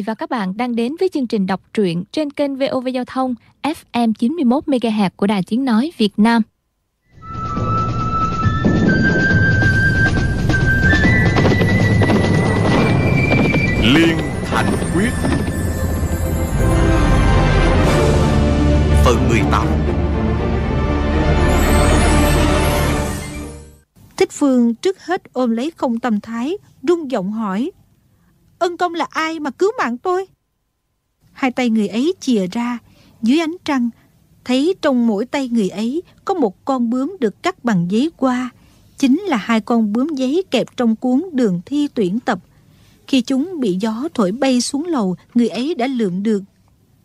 vị và các bạn đang đến với chương trình đọc truyện trên kênh VOV Giao thông FM 91 MHz của Đài Tiếng nói Việt Nam. Liên Thành Quyết Phần 18 Thích Phương trước hết ôm lấy không tâm thái, rung giọng hỏi. Ân công là ai mà cứu mạng tôi? Hai tay người ấy chìa ra, dưới ánh trăng, thấy trong mỗi tay người ấy có một con bướm được cắt bằng giấy qua. Chính là hai con bướm giấy kẹp trong cuốn đường thi tuyển tập. Khi chúng bị gió thổi bay xuống lầu, người ấy đã lượm được.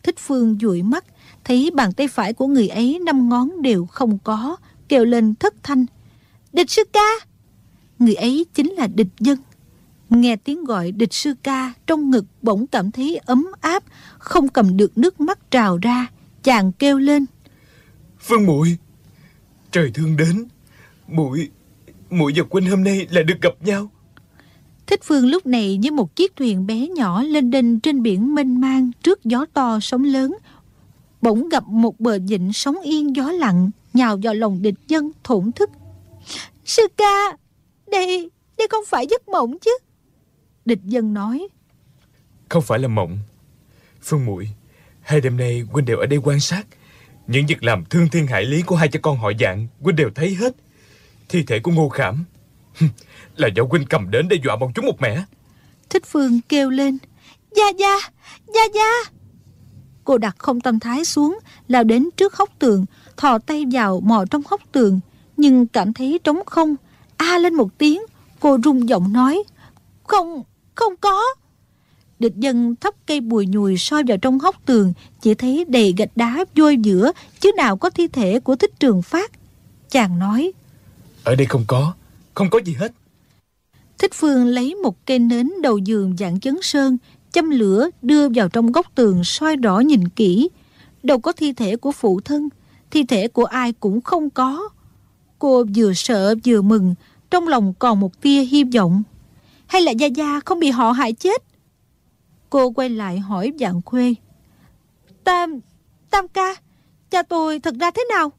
Thích Phương dụi mắt, thấy bàn tay phải của người ấy năm ngón đều không có, kêu lên thất thanh. Địch sư ca! Người ấy chính là địch dân. Nghe tiếng gọi địch sư ca trong ngực bỗng cảm thấy ấm áp, không cầm được nước mắt trào ra. Chàng kêu lên. Phương muội trời thương đến, muội muội và Quynh hôm nay lại được gặp nhau. Thích Phương lúc này như một chiếc thuyền bé nhỏ lên đênh trên biển mênh mang trước gió to sóng lớn. Bỗng gặp một bờ vịnh sóng yên gió lặng, nhào vào lòng địch dân thổn thức. Sư ca, đây, đây không phải giấc mộng chứ. Địch dân nói. Không phải là mộng. Phương muội hai đêm nay huynh đều ở đây quan sát. Những việc làm thương thiên hại lý của hai cha con họ dạng, huynh đều thấy hết. Thi thể của Ngô Khảm là do huynh cầm đến để dọa bọn chúng một mẻ. Thích Phương kêu lên. Gia Gia, Gia Gia. Cô đặt không tâm thái xuống, lao đến trước hốc tường, thò tay vào mò trong hốc tường, nhưng cảm thấy trống không. A lên một tiếng, cô rung giọng nói. Không, không có. Địch dân thắp cây bùi nhùi soi vào trong hốc tường, chỉ thấy đầy gạch đá vôi giữa, chứ nào có thi thể của thích trường phát. Chàng nói. Ở đây không có, không có gì hết. Thích Phương lấy một cây nến đầu giường dạng chấn sơn, châm lửa đưa vào trong góc tường soi rõ nhìn kỹ. Đâu có thi thể của phụ thân, thi thể của ai cũng không có. Cô vừa sợ vừa mừng, trong lòng còn một tia hy vọng. Hay là Gia Gia không bị họ hại chết? Cô quay lại hỏi dạng khuê. Tam, Tam ca, cha tôi thật ra thế nào?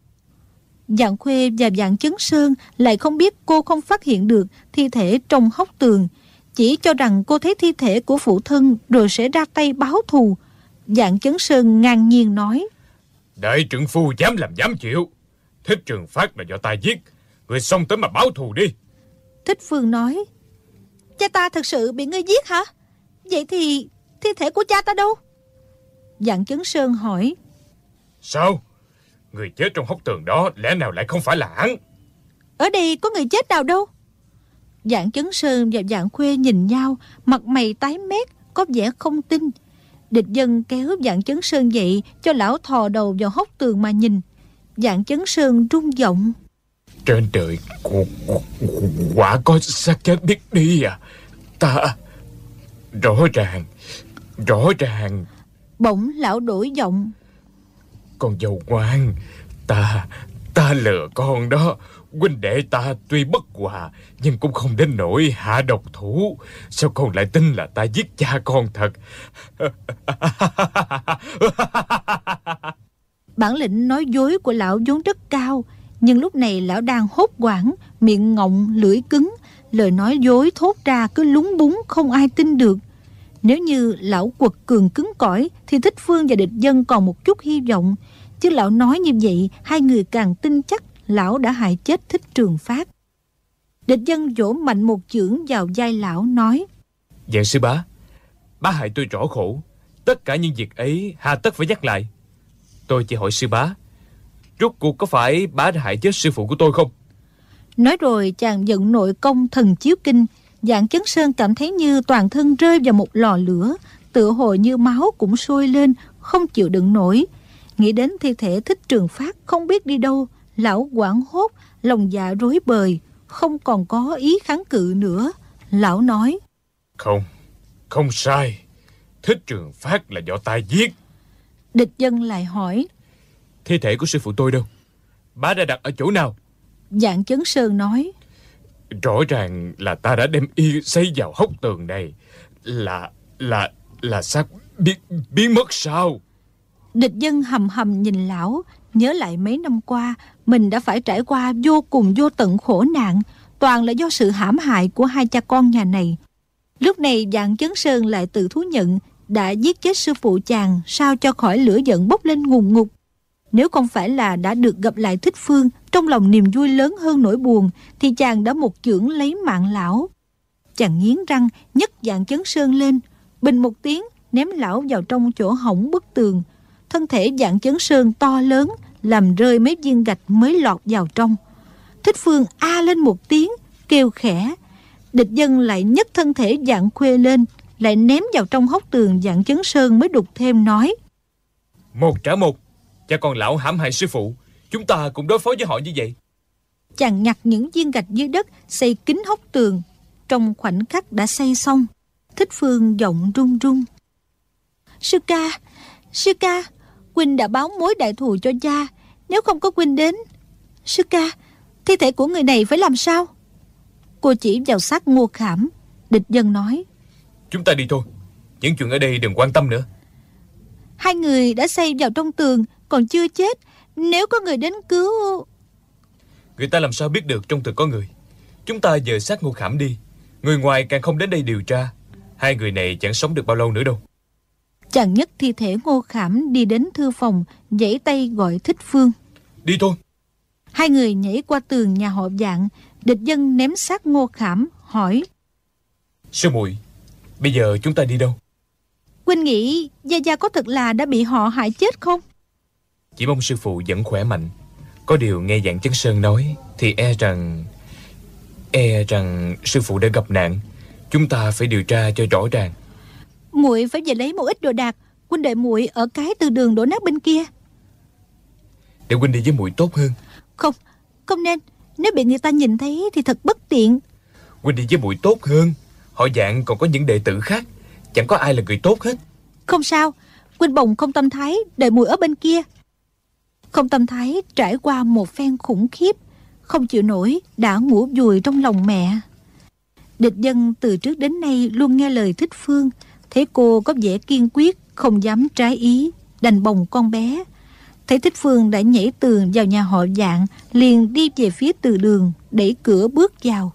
Dạng khuê và dạng chấn sơn lại không biết cô không phát hiện được thi thể trong hốc tường. Chỉ cho rằng cô thấy thi thể của phụ thân rồi sẽ ra tay báo thù. Dạng chấn sơn ngang nhiên nói. Đại trưởng phu dám làm dám chịu. Thích trường phát là do ta giết. Người xong tới mà báo thù đi. Thích phương nói. Cha ta thật sự bị ngươi giết hả? Vậy thì thi thể của cha ta đâu? Dạng chấn sơn hỏi. Sao? Người chết trong hốc tường đó lẽ nào lại không phải là hắn? Ở đây có người chết nào đâu? Dạng chấn sơn và dạng khuê nhìn nhau, mặt mày tái mét, có vẻ không tin. Địch dân kéo dạng chấn sơn dậy cho lão thò đầu vào hốc tường mà nhìn. Dạng chấn sơn rung giọng. Trên trời quả có xác chết biết đi à. Ta... Rõ ràng, rõ ràng. Bỗng lão đổi giọng. Con dâu ngoan, ta, ta lừa con đó. Huynh đệ ta tuy bất hòa, nhưng cũng không đến nỗi hạ độc thủ. Sao con lại tin là ta giết cha con thật? Bản lĩnh nói dối của lão vốn rất cao, nhưng lúc này lão đang hốt quảng, miệng ngọng, lưỡi cứng, lời nói dối thốt ra cứ lúng búng không ai tin được. Nếu như lão quật cường cứng cỏi thì Thích Phương và địch dân còn một chút hy vọng. Chứ lão nói như vậy, hai người càng tin chắc lão đã hại chết Thích Trường Phát. Địch dân vỗ mạnh một chưởng vào vai lão nói Dạng sư bá, bá hại tôi rõ khổ. Tất cả những việc ấy hà tất phải nhắc lại. Tôi chỉ hỏi sư bá, rốt cuộc có phải bá đã hại chết sư phụ của tôi không? Nói rồi chàng giận nội công thần chiếu kinh, dạng chấn sơn cảm thấy như toàn thân rơi vào một lò lửa, tựa hồ như máu cũng sôi lên, không chịu đựng nổi. Nghĩ đến thi thể thích trường phát không biết đi đâu, lão quảng hốt, lòng dạ rối bời, không còn có ý kháng cự nữa. Lão nói, Không, không sai. Thích trường phát là do ta giết. Địch dân lại hỏi, Thi thể của sư phụ tôi đâu? Bá đã đặt ở chỗ nào? Dạng chấn sơn nói, Rõ ràng là ta đã đem y xây vào hốc tường này. Là, là Là xác biến, biến mất sao? Địch dân hầm hầm nhìn lão Nhớ lại mấy năm qua Mình đã phải trải qua vô cùng vô tận khổ nạn. Toàn là do sự hãm hại của hai cha con nhà này. Lúc này dạng chấn sơn lại tự thú nhận Đã giết chết sư phụ chàng Sao cho khỏi lửa giận bốc lên ngùng ngục nếu không phải là đã được gặp lại thích phương Trong lòng niềm vui lớn hơn nỗi buồn Thì chàng đã một chưởng lấy mạng lão Chàng nghiến răng nhấc dạng chấn sơn lên Bình một tiếng ném lão vào trong chỗ hỏng bức tường thân thể dạng chấn sơn to lớn làm rơi mấy viên gạch mới lọt vào trong. Thích Phương a lên một tiếng, kêu khẽ. Địch dân lại nhấc thân thể dạng khuê lên, lại ném vào trong hốc tường dạng chấn sơn mới đục thêm nói. Một trả một, cha con lão hãm hại sư phụ, chúng ta cũng đối phó với họ như vậy. Chàng nhặt những viên gạch dưới đất, xây kính hốc tường. Trong khoảnh khắc đã xây xong, Thích Phương giọng run run. Sư ca, sư ca, Quynh đã báo mối đại thù cho cha Nếu không có Quynh đến Sư ca Thi thể của người này phải làm sao Cô chỉ vào xác ngô khảm Địch dân nói Chúng ta đi thôi Những chuyện ở đây đừng quan tâm nữa Hai người đã xây vào trong tường Còn chưa chết Nếu có người đến cứu Người ta làm sao biết được trong tường có người Chúng ta dời xác ngô khảm đi Người ngoài càng không đến đây điều tra Hai người này chẳng sống được bao lâu nữa đâu Chàng nhất thi thể ngô khảm đi đến thư phòng, giãy tay gọi thích phương. Đi thôi. Hai người nhảy qua tường nhà họ dạng, địch dân ném xác ngô khảm, hỏi. Sư muội bây giờ chúng ta đi đâu? Quynh nghĩ Gia Gia có thật là đã bị họ hại chết không? Chỉ mong sư phụ vẫn khỏe mạnh. Có điều nghe dạng chân sơn nói thì e rằng... E rằng sư phụ đã gặp nạn. Chúng ta phải điều tra cho rõ ràng. Muội phải về lấy một ít đồ đạc huynh đệ muội ở cái từ đường đổ nát bên kia. Để huynh đi với muội tốt hơn. Không không nên. Nếu bị người ta nhìn thấy thì thật bất tiện. Huynh đi với muội tốt hơn. Họ dạng còn có những đệ tử khác. Chẳng có ai là người tốt hết. Không sao. Huynh bồng không tâm thái đợi muội ở bên kia không tâm thái trải qua một phen khủng khiếp, không chịu nổi đã ngủ vùi trong lòng mẹ. Địch dân từ trước đến nay luôn nghe lời thích phương, Thấy cô có vẻ kiên quyết, Không dám trái ý, Đành bồng con bé. Thấy Thích Phương đã nhảy tường vào nhà họ dạng, Liền đi về phía từ đường Đẩy cửa bước vào.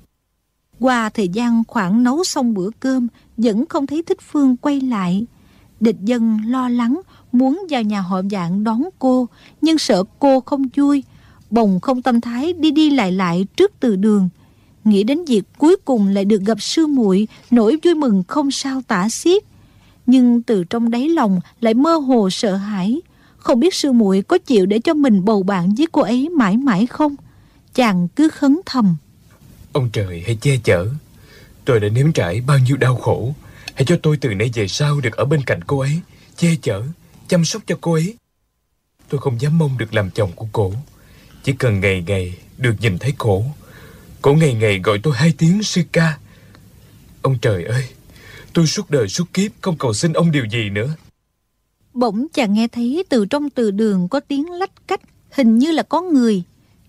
Qua thời gian khoảng nấu xong bữa cơm, Vẫn không thấy Thích Phương quay lại. Địch dân lo lắng Muốn vào nhà họ dạng đón cô, Nhưng sợ cô không vui. Bồng không tâm thái đi đi lại lại trước từ đường. Nghĩ đến việc cuối cùng lại được gặp sư muội, Nỗi vui mừng không sao tả xiết. Nhưng từ trong đáy lòng lại mơ hồ sợ hãi. Không biết sư muội có chịu để cho mình bầu bạn với cô ấy mãi mãi không? Chàng cứ khấn thầm. Ông trời, hãy che chở. Tôi đã nếm trải bao nhiêu đau khổ. Hãy cho tôi từ nay về sau được ở bên cạnh cô ấy, che chở chăm sóc cho cô ấy tôi không dám mong được làm chồng của cổ. chỉ cần ngày ngày được nhìn thấy cổ cổ ngày ngày gọi tôi hai tiếng sư ca ông trời ơi Tôi suốt đời suốt kiếp không cầu xin ông điều gì nữa. Bỗng chàng nghe thấy từ trong từ đường có tiếng lách cách, hình như là có người.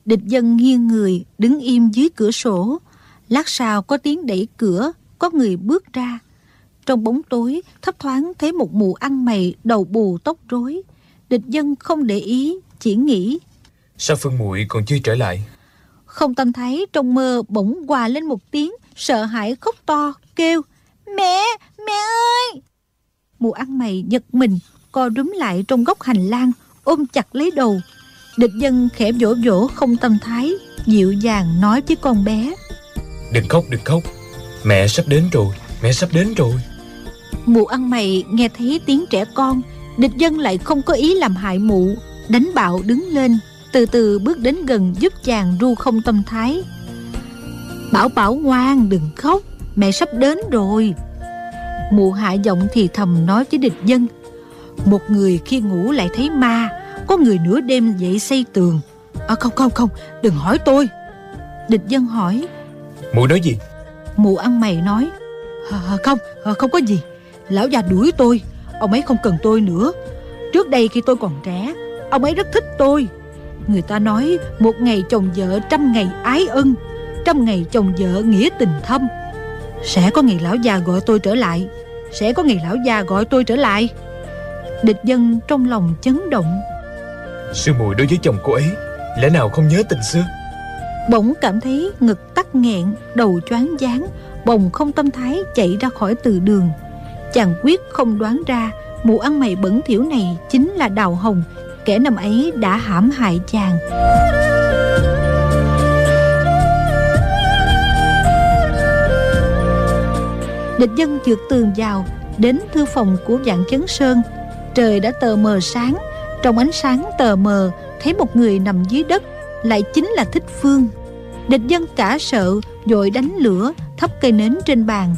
Địch dân nghiêng người, đứng im dưới cửa sổ. Lát sau có tiếng đẩy cửa, có người bước ra. Trong bóng tối, thấp thoáng thấy một mụ ăn mày đầu bù tóc rối. Địch dân không để ý, chỉ nghĩ. Sao Phương muội còn chưa trở lại? Không tâm thấy trong mơ bỗng hòa lên một tiếng, sợ hãi khóc to, kêu. Mẹ, mẹ ơi! Mụ ăn mày giật mình, co rúm lại trong góc hành lang, ôm chặt lấy đầu. Địch dân khẽ vỗ vỗ không tâm thái, dịu dàng nói với con bé. Đừng khóc, đừng khóc. Mẹ sắp đến rồi, mẹ sắp đến rồi. Mụ ăn mày nghe thấy tiếng trẻ con, địch dân lại không có ý làm hại mụ, đánh bạo đứng lên, từ từ bước đến gần giúp chàng ru không tâm thái. Bảo bảo ngoan đừng khóc Mẹ sắp đến rồi. Mụ hạ giọng thì thầm nói với địch dân. Một người khi ngủ lại thấy ma Có người nửa đêm dậy xây tường. À không không không Đừng hỏi tôi. Địch dân hỏi. Mụ nói gì? Mụ ăn mày nói. À, Không à, không có gì Lão già đuổi tôi. Ông ấy không cần tôi nữa. Trước đây khi tôi còn trẻ Ông ấy rất thích tôi. Người ta nói một ngày chồng vợ trăm ngày ái ân. Trăm ngày chồng vợ nghĩa tình thâm. Sẽ có ngày lão già gọi tôi trở lại. Sẽ có ngày lão già gọi tôi trở lại. Địch dân trong lòng chấn động. Sư muội đối với chồng cô ấy Lẽ nào không nhớ tình xưa? Bỗng cảm thấy ngực tắc nghẹn Đầu choáng váng Bồng không tâm thái chạy ra khỏi từ đường Chàng quyết không đoán ra, Mụ ăn mày bẩn thỉu này Chính là Đào Hồng. Kẻ năm ấy đã hãm hại chàng. Địch dân trượt tường vào, Đến thư phòng của dạng chấn sơn. Trời đã tờ mờ sáng, Trong ánh sáng tờ mờ, Thấy một người nằm dưới đất, Lại chính là Thích Phương. Địch dân cả sợ, Vội đánh lửa, Thắp cây nến trên bàn.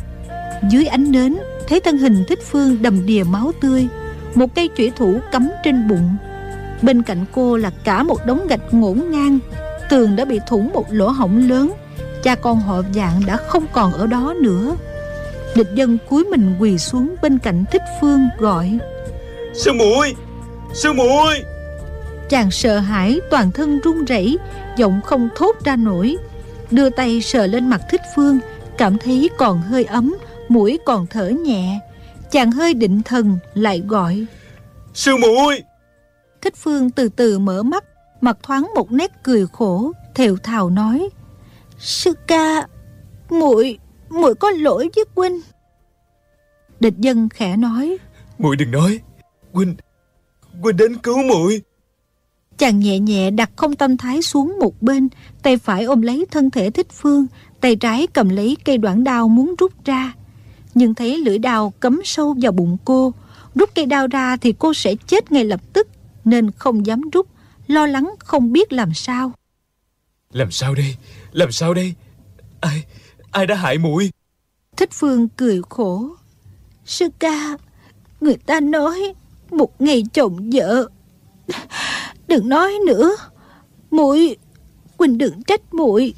Dưới ánh nến Thấy thân hình Thích Phương đầm đìa máu tươi Một cây chủy thủ cắm trên bụng. Bên cạnh cô là cả một đống gạch ngổn ngang Tường đã bị thủng một lỗ hổng lớn Cha con họ dạng đã không còn ở đó nữa. Địch dân cúi mình quỳ xuống bên cạnh Thích Phương gọi Sư muội Sư muội! Chàng sợ hãi toàn thân run rẩy Giọng không thốt ra nổi. Đưa tay sờ lên mặt Thích Phương Cảm thấy còn hơi ấm Mũi còn thở nhẹ. Chàng hơi định thần lại gọi. Sư muội! Thích Phương từ từ mở mắt Mặt thoáng một nét cười khổ Thều thào nói. Sư ca muội muội có lỗi với huynh. Địch dân khẽ nói. Muội đừng nói. Huynh huynh đến cứu muội. Chàng nhẹ nhẹ đặt không tâm thái xuống một bên Tay phải ôm lấy thân thể thích phương Tay trái cầm lấy cây đoạn đao muốn rút ra Nhưng thấy lưỡi đao cấm sâu vào bụng cô. Rút cây đao ra thì cô sẽ chết ngay lập tức Nên không dám rút Lo lắng không biết làm sao. Làm sao đây? Làm sao đây? Ai Ai đã hại muội? Thích Phương cười khổ. Sư ca Người ta nói Một ngày chồng vợ. Đừng nói nữa. Muội Quỳnh đừng trách muội.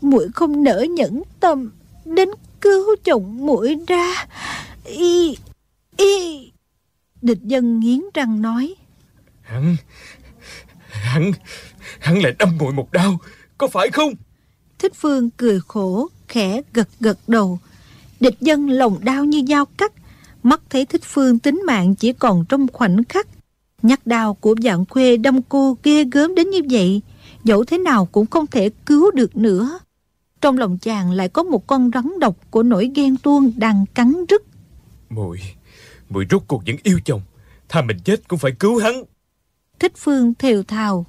Muội không nỡ nhẫn tâm Đến cứu chồng muội ra. Y Y. Địch dân nghiến răng nói. Hắn Hắn Hắn lại đâm muội một đau Có phải không? Thích Phương cười khổ Khẽ gật gật đầu. Địch dân lòng đau như dao cắt. Mắt thấy Thích Phương tính mạng chỉ còn trong khoảnh khắc. Nhát đau của dạng khuê đâm cô ghê gớm đến như vậy. Dẫu thế nào cũng không thể cứu được nữa Trong lòng chàng lại có một con rắn độc của nỗi ghen tuông đang cắn rứt. Muội Muội rốt cuộc vẫn yêu chồng. Thà mình chết cũng phải cứu hắn. Thích Phương thều thào.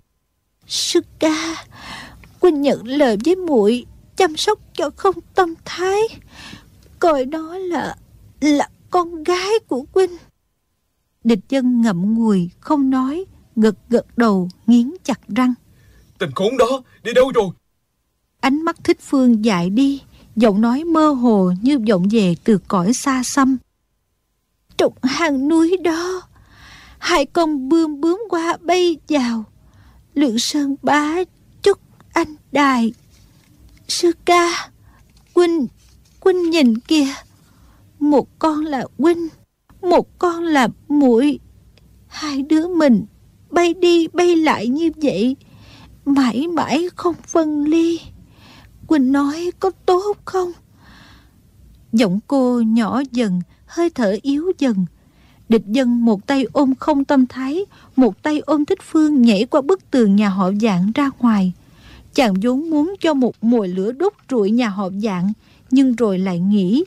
Sư ca Quynh nhận lời với muội Chăm sóc cho không tâm thái. Coi đó là Là con gái của Quynh Địch dân ngậm ngùi Không nói Gật gật đầu nghiến chặt răng. Tình khốn đó đi đâu rồi Ánh mắt thích phương dại đi, Giọng nói mơ hồ như vọng về từ cõi xa xăm. Trục hàng núi đó, Hai con bươm bướm qua bay vào. Lượng sơn bá chúc anh đài. Sư ca Quynh Quynh nhìn kìa. Một con là Quynh Một con là muội. Hai đứa mình Bay đi bay lại như vậy, Mãi mãi không phân ly. Quỳnh nói có tốt không? Giọng cô nhỏ dần Hơi thở yếu dần. Địch dân một tay ôm không tâm thái Một tay ôm thích phương Nhảy qua bức tường nhà họ dạng ra ngoài. Chàng vốn muốn cho một mùi lửa đốt trụi nhà họ dạng Nhưng rồi lại nghĩ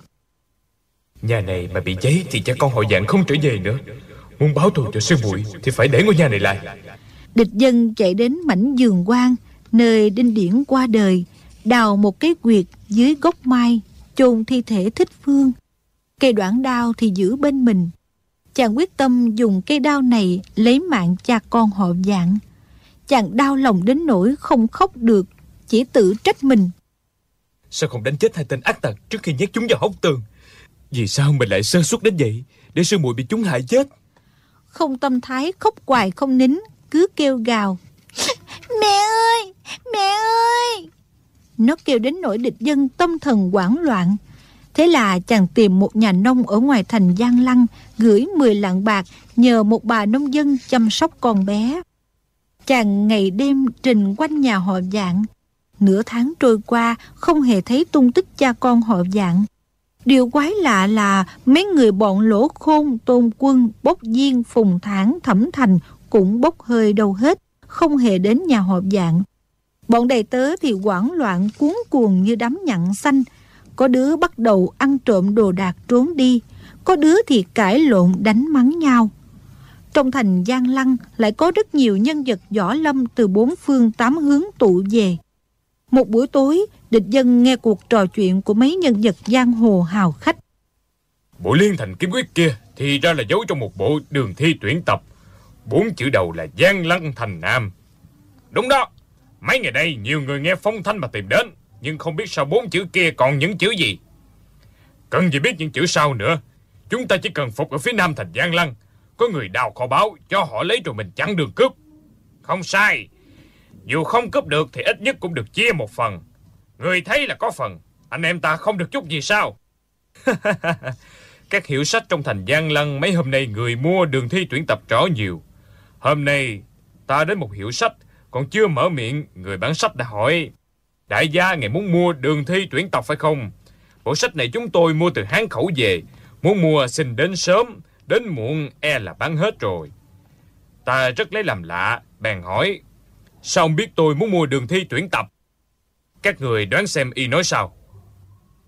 Nhà này mà bị cháy Thì cha con họ dạng không trở về nữa. Muốn báo thù cho sư muội Thì phải để ngôi nhà này lại. Địch dân chạy đến mảnh giường quan Nơi đinh điển qua đời Đào một cái quyệt dưới gốc mai chôn thi thể thích phương. Cây đoạn đao thì giữ bên mình. Chàng quyết tâm dùng cây đao này Lấy mạng cha con họ dạng Chàng đau lòng đến nỗi không khóc được Chỉ tự trách mình. Sao không đánh chết hai tên ác tặc Trước khi nhét chúng vào hốc tường? Vì sao mình lại sơ suất đến vậy? Để sư muội bị chúng hại chết. Không tâm thái khóc hoài không nín Cứ kêu gào. Mẹ ơi! Mẹ ơi nó kêu đến nỗi địch dân tâm thần hoảng loạn Thế là chàng tìm một nhà nông ở ngoài thành Giang Lăng, gửi 10 lạng bạc nhờ một bà nông dân chăm sóc con bé. Chàng ngày đêm trình quanh nhà họ dạng. Nửa tháng trôi qua không hề thấy tung tích cha con họ dạng. Điều quái lạ là mấy người bọn lỗ khôn, tôn quân, bốc diên, phùng thản, thẩm thành cũng bốc hơi đâu hết, không hề đến nhà họp dạng. Bọn đầy tớ thì quảng loạn cuốn cuồng như đám nhặn xanh, có đứa bắt đầu ăn trộm đồ đạc trốn đi, có đứa thì cãi lộn đánh mắng nhau. Trong thành Giang Lăng lại có rất nhiều nhân vật võ lâm từ bốn phương tám hướng tụ về. Một buổi tối, địch dân nghe cuộc trò chuyện của mấy nhân vật giang hồ hào khách. Bộ liên thành kiếm quyết kia thì ra là giấu trong một bộ đường thi tuyển tập. Bốn chữ đầu là Giang Lăng Thành Nam. Đúng đó, mấy ngày đây nhiều người nghe phong thanh mà tìm đến, nhưng không biết sau bốn chữ kia còn những chữ gì. Cần gì biết những chữ sau nữa, chúng ta chỉ cần phục ở phía nam thành Giang Lăng. Có người đào kho báo cho họ lấy rồi mình chặn đường cướp. Không sai, dù không cướp được thì ít nhất cũng được chia một phần. Người thấy là có phần, anh em ta không được chút gì sao? Các hiệu sách trong thành Giang Lăng mấy hôm nay người mua đường thi tuyển tập rõ nhiều. Hôm nay ta đến một hiệu sách, còn chưa mở miệng, người bán sách đã hỏi. Đại gia ngày muốn mua đường thi tuyển tập phải không? Bộ sách này chúng tôi mua từ Hán khẩu về. Muốn mua xin đến sớm, đến muộn e là bán hết rồi. Ta rất lấy làm lạ, bèn hỏi. Sao ông biết tôi muốn mua đường thi tuyển tập? Các người đoán xem y nói sao?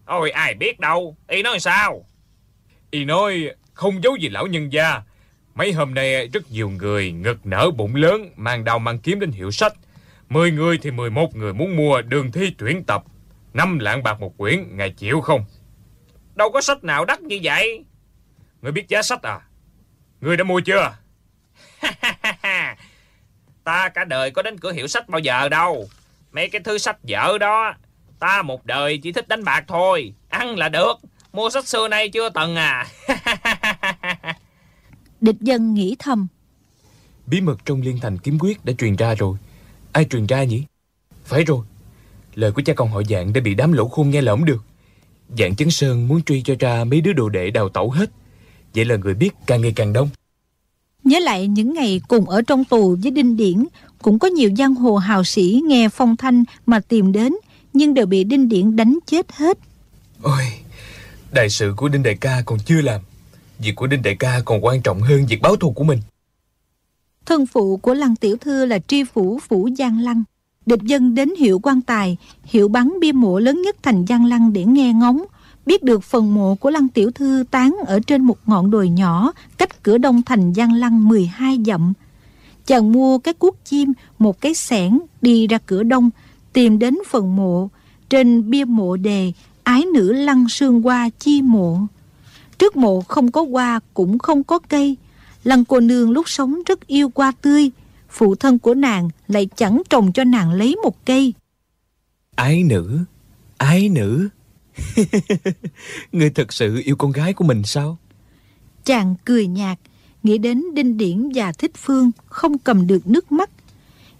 Ôi ai biết đâu, y nói sao? Y nói không giấu gì lão nhân gia. Mấy hôm nay rất nhiều người ngực nở bụng lớn mang đao mang kiếm đến hiệu sách. Mười người thì mười một người muốn mua đường thi tuyển tập. Năm lạng bạc một quyển, ngài chịu không? Đâu có sách nào đắt như vậy. Người biết giá sách à? Người đã mua chưa? ta cả đời có đến cửa hiệu sách bao giờ đâu. Mấy cái thứ sách dở đó, ta một đời chỉ thích đánh bạc thôi. Ăn là được. Mua sách xưa nay chưa từng à. Địch dân nghĩ thầm. Bí mật trong liên thành kiếm quyết đã truyền ra rồi. Ai truyền ra nhỉ? Phải rồi. Lời của cha con họ dạng đã bị đám lỗ khôn nghe lỏm được. Dạng chấn sơn muốn truy cho ra mấy đứa đồ đệ đào tẩu hết. Vậy là người biết càng ngày càng đông. Nhớ lại những ngày cùng ở trong tù với Đinh Điển, cũng có nhiều giang hồ hào sĩ nghe phong thanh mà tìm đến, nhưng đều bị Đinh Điển đánh chết hết. Ôi, đại sự của Đinh Đại ca còn chưa làm. Việc của Đinh Đại ca còn quan trọng hơn việc báo thù của mình. Thân phụ của Lăng Tiểu Thư là tri phủ Phủ Giang Lăng. Địch dân đến hiệu quan tài, hiệu bắn bia mộ lớn nhất thành Giang Lăng để nghe ngóng, biết được phần mộ của Lăng Tiểu Thư tán ở trên một ngọn đồi nhỏ cách cửa đông thành Giang Lăng 12 dặm. Chàng mua cái cuốc chim, một cái xẻng đi ra cửa đông, tìm đến phần mộ. Trên bia mộ đề, ái nữ Lăng Sương Hoa chi mộ. Trước mộ không có hoa cũng không có cây. Lăng cô nương lúc sống rất yêu hoa tươi. Phụ thân của nàng lại chẳng trồng cho nàng lấy một cây. Ái nữ, ái nữ. Ngươi thật sự yêu con gái của mình sao? Chàng cười nhạt, nghĩ đến Đinh Điển và Thích Phương không cầm được nước mắt.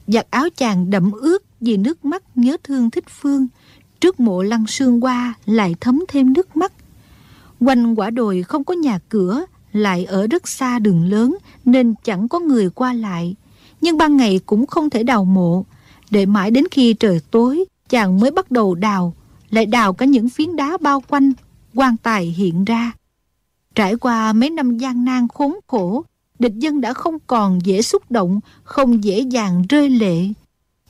Giặt áo chàng đậm ướt vì nước mắt nhớ thương Thích Phương. Trước mộ lăng sương qua lại thấm thêm nước mắt. Quanh quả đồi không có nhà cửa, lại ở rất xa đường lớn nên chẳng có người qua lại. Nhưng ban ngày cũng không thể đào mộ. Để mãi đến khi trời tối, chàng mới bắt đầu đào lại đào cả những phiến đá bao quanh, quan tài hiện ra. Trải qua mấy năm gian nan khốn khổ, địch dân đã không còn dễ xúc động, không dễ dàng rơi lệ.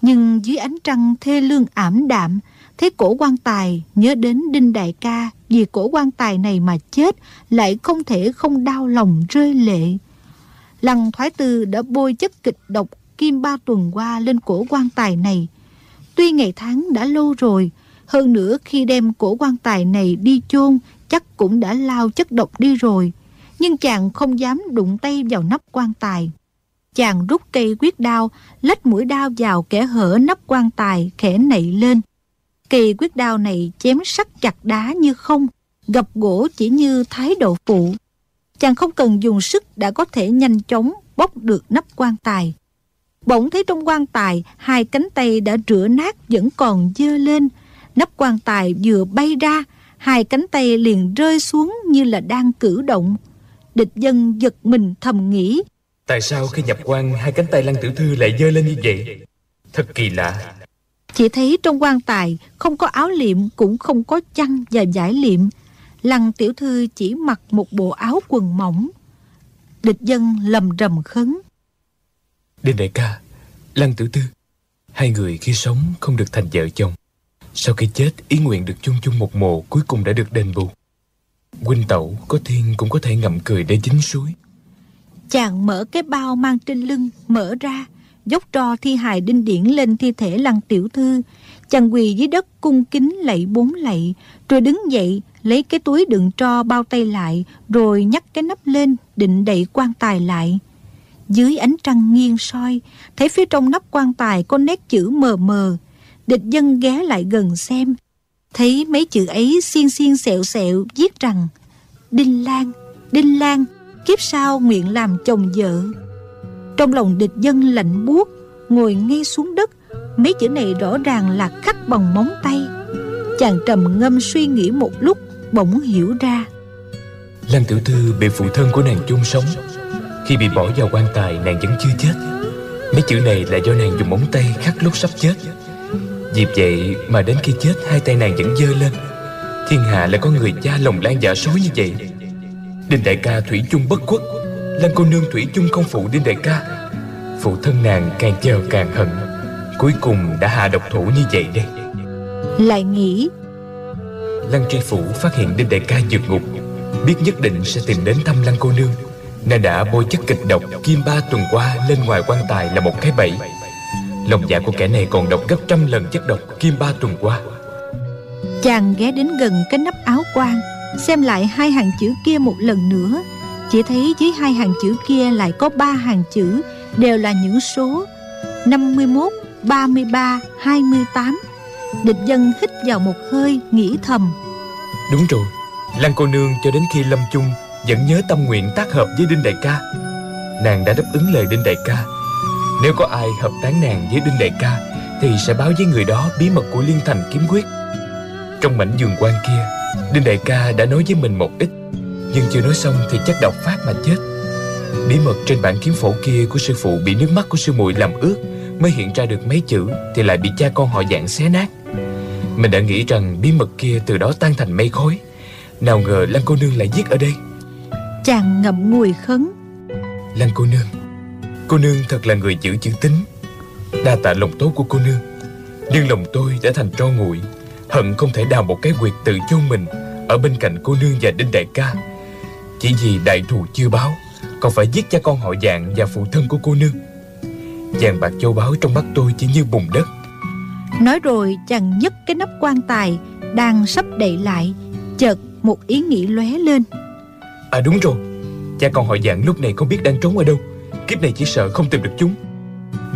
Nhưng dưới ánh trăng thê lương ảm đạm, thấy cổ quan tài nhớ đến Đinh Đại ca vì cổ quan tài này mà chết lại không thể không đau lòng rơi lệ. Lăng Thoái Tư đã bôi chất kịch độc kim ba tuần qua lên cổ quan tài này. Tuy ngày tháng đã lâu rồi, hơn nữa khi đem cổ quan tài này đi chôn chắc cũng đã lao chất độc đi rồi. Nhưng chàng không dám đụng tay vào nắp quan tài. Chàng rút cây quyết đao, lách mũi đao vào kẻ hở nắp quan tài, khẽ nảy lên kỳ quyết đao này chém sắc chặt đá như không, gập gỗ chỉ như thái độ phụ. Chàng không cần dùng sức đã có thể nhanh chóng bóc được nắp quan tài. Bỗng thấy trong quan tài, hai cánh tay đã rửa nát vẫn còn dơ lên, Nắp quan tài vừa bay ra, hai cánh tay liền rơi xuống như là đang cử động. Địch dân giật mình thầm nghĩ. Tại sao khi nhập quan hai cánh tay lăng tiểu thư lại dơ lên như vậy? Thật kỳ lạ. Chỉ thấy trong quan tài không có áo liệm cũng không có chăn và giải liệm. Lăng tiểu thư chỉ mặc một bộ áo quần mỏng. Địch dân lầm rầm khấn. Đinh đại ca, Lăng tiểu thư, hai người khi sống không được thành vợ chồng. Sau khi chết, ý nguyện được chung chung một mồ cuối cùng đã được đền bù. Huynh tẩu có thiên cũng có thể ngậm cười để chính suối. Chàng mở cái bao mang trên lưng, mở ra, dốc tro thi hài đinh điển lên thi thể lăng tiểu thư. Chàng quỳ dưới đất cung kính lạy bốn lạy, rồi đứng dậy, lấy cái túi đựng tro bao tay lại, rồi nhắc cái nắp lên, định đậy quan tài lại. Dưới ánh trăng nghiêng soi, thấy phía trong nắp quan tài có nét chữ mờ mờ. Địch dân ghé lại gần xem, thấy mấy chữ ấy xiên xiên sẹo sẹo viết rằng Đinh Lan, Đinh Lan, kiếp sau nguyện làm chồng vợ. Trong lòng địch dân lạnh buốt, ngồi ngay xuống đất, mấy chữ này rõ ràng là khắc bằng móng tay. Chàng trầm ngâm suy nghĩ một lúc, bỗng hiểu ra. Lan tiểu thư bị phụ thân của nàng chôn sống. Khi bị bỏ vào quan tài nàng vẫn chưa chết. Mấy chữ này là do nàng dùng móng tay khắc lúc sắp chết. Vì vậy mà đến khi chết hai tay nàng vẫn dơ lên. Thiên hạ lại có người cha lòng lan giả dạ sói như vậy. Đinh đại ca thủy chung bất khuất Lan cô nương thủy chung không phụ Đinh đại ca. Phụ thân nàng càng chờ càng hận. Cuối cùng đã hạ độc thủ như vậy đây. Lại nghĩ Lăng tri phủ phát hiện Đinh đại ca vượt ngục Biết nhất định sẽ tìm đến thăm Lăng cô nương Nàng đã bôi chất kịch độc Kim ba tuần qua lên ngoài quan tài là một cái bẫy. Lòng dạ của kẻ này còn độc gấp trăm lần chất độc Kim ba tuần qua. Chàng ghé đến gần cái nắp áo quan Xem lại hai hàng chữ kia một lần nữa chỉ thấy dưới hai hàng chữ kia lại có ba hàng chữ Đều là những số 51, 33, 28 Địch dân hít vào một hơi nghĩ thầm. Đúng rồi Lan cô nương cho đến khi lâm chung Vẫn nhớ tâm nguyện tác hợp với Đinh Đại ca Nàng đã đáp ứng lời Đinh Đại ca. Nếu có ai hợp tán nàng với Đinh Đại ca Thì sẽ báo với người đó bí mật của Liên Thành kiếm quyết. Trong mảnh giường quan kia Đinh đại ca đã nói với mình một ít. Nhưng chưa nói xong thì chắc độc phát mà chết. Bí mật trên bản kiếm phổ kia của sư phụ Bị nước mắt của sư muội làm ướt Mới hiện ra được mấy chữ Thì lại bị cha con họ dạng xé nát. Mình đã nghĩ rằng bí mật kia từ đó tan thành mây khói. Nào ngờ Lan cô nương lại giết ở đây. Chàng ngậm ngùi khấn. Lan cô nương. Cô nương thật là người giữ chữ tính Đa tạ lòng tốt của cô nương. Nhưng lòng tôi đã thành tro nguội. Hận không thể đào một cái quyệt tự chôn mình Ở bên cạnh cô nương và Đinh Đại ca Chỉ vì đại thù chưa báo Còn phải giết cha con họ dạng và phụ thân của cô nương. Vàng bạc châu báu trong mắt tôi chỉ như bùn đất. Nói rồi chàng nhấc cái nắp quan tài Đang sắp đậy lại Chợt một ý nghĩ lóe lên. À đúng rồi Cha con họ dạng lúc này không biết đang trốn ở đâu. Kiếp này chỉ sợ không tìm được chúng.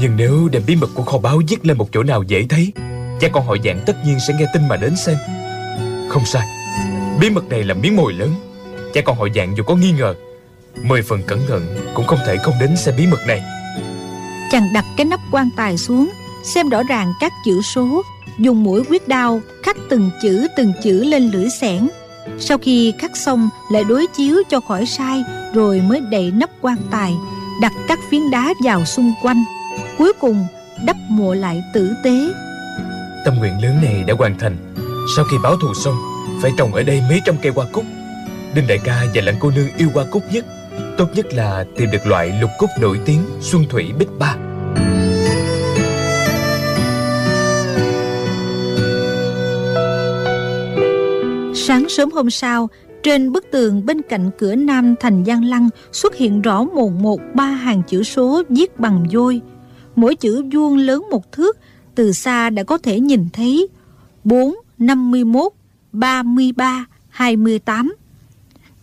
Nhưng nếu đem bí mật của kho báu viết lên một chỗ nào dễ thấy Cha con hội dạng tất nhiên sẽ nghe tin mà đến xem. Không sai Bí mật này là miếng mồi lớn Cha con hội dạng dù có nghi ngờ. Mười phần cẩn thận cũng không thể không đến xem bí mật này. Chàng đặt cái nắp quan tài xuống Xem rõ ràng các chữ số Dùng mũi quyết đao Khắc từng chữ từng chữ lên lưỡi xẻng. Sau khi khắc xong Lại đối chiếu cho khỏi sai Rồi mới đậy nắp quan tài Đặt các phiến đá vào xung quanh. Cuối cùng đắp mộ lại tử tế. Tâm nguyện lớn này đã hoàn thành. Sau khi báo thù xong Phải trồng ở đây mấy trăm cây hoa cúc Đinh đại ca và lệnh cô nương yêu hoa cúc nhất Tốt nhất là tìm được loại lục cúc nổi tiếng Xuân Thủy Bích Ba Sáng sớm hôm sau Trên bức tường bên cạnh cửa nam thành Giang Lăng Xuất hiện rõ mồn một ba hàng chữ số viết bằng vôi Mỗi chữ vuông lớn một thước từ xa đã có thể nhìn thấy 4, 51, 33, 28.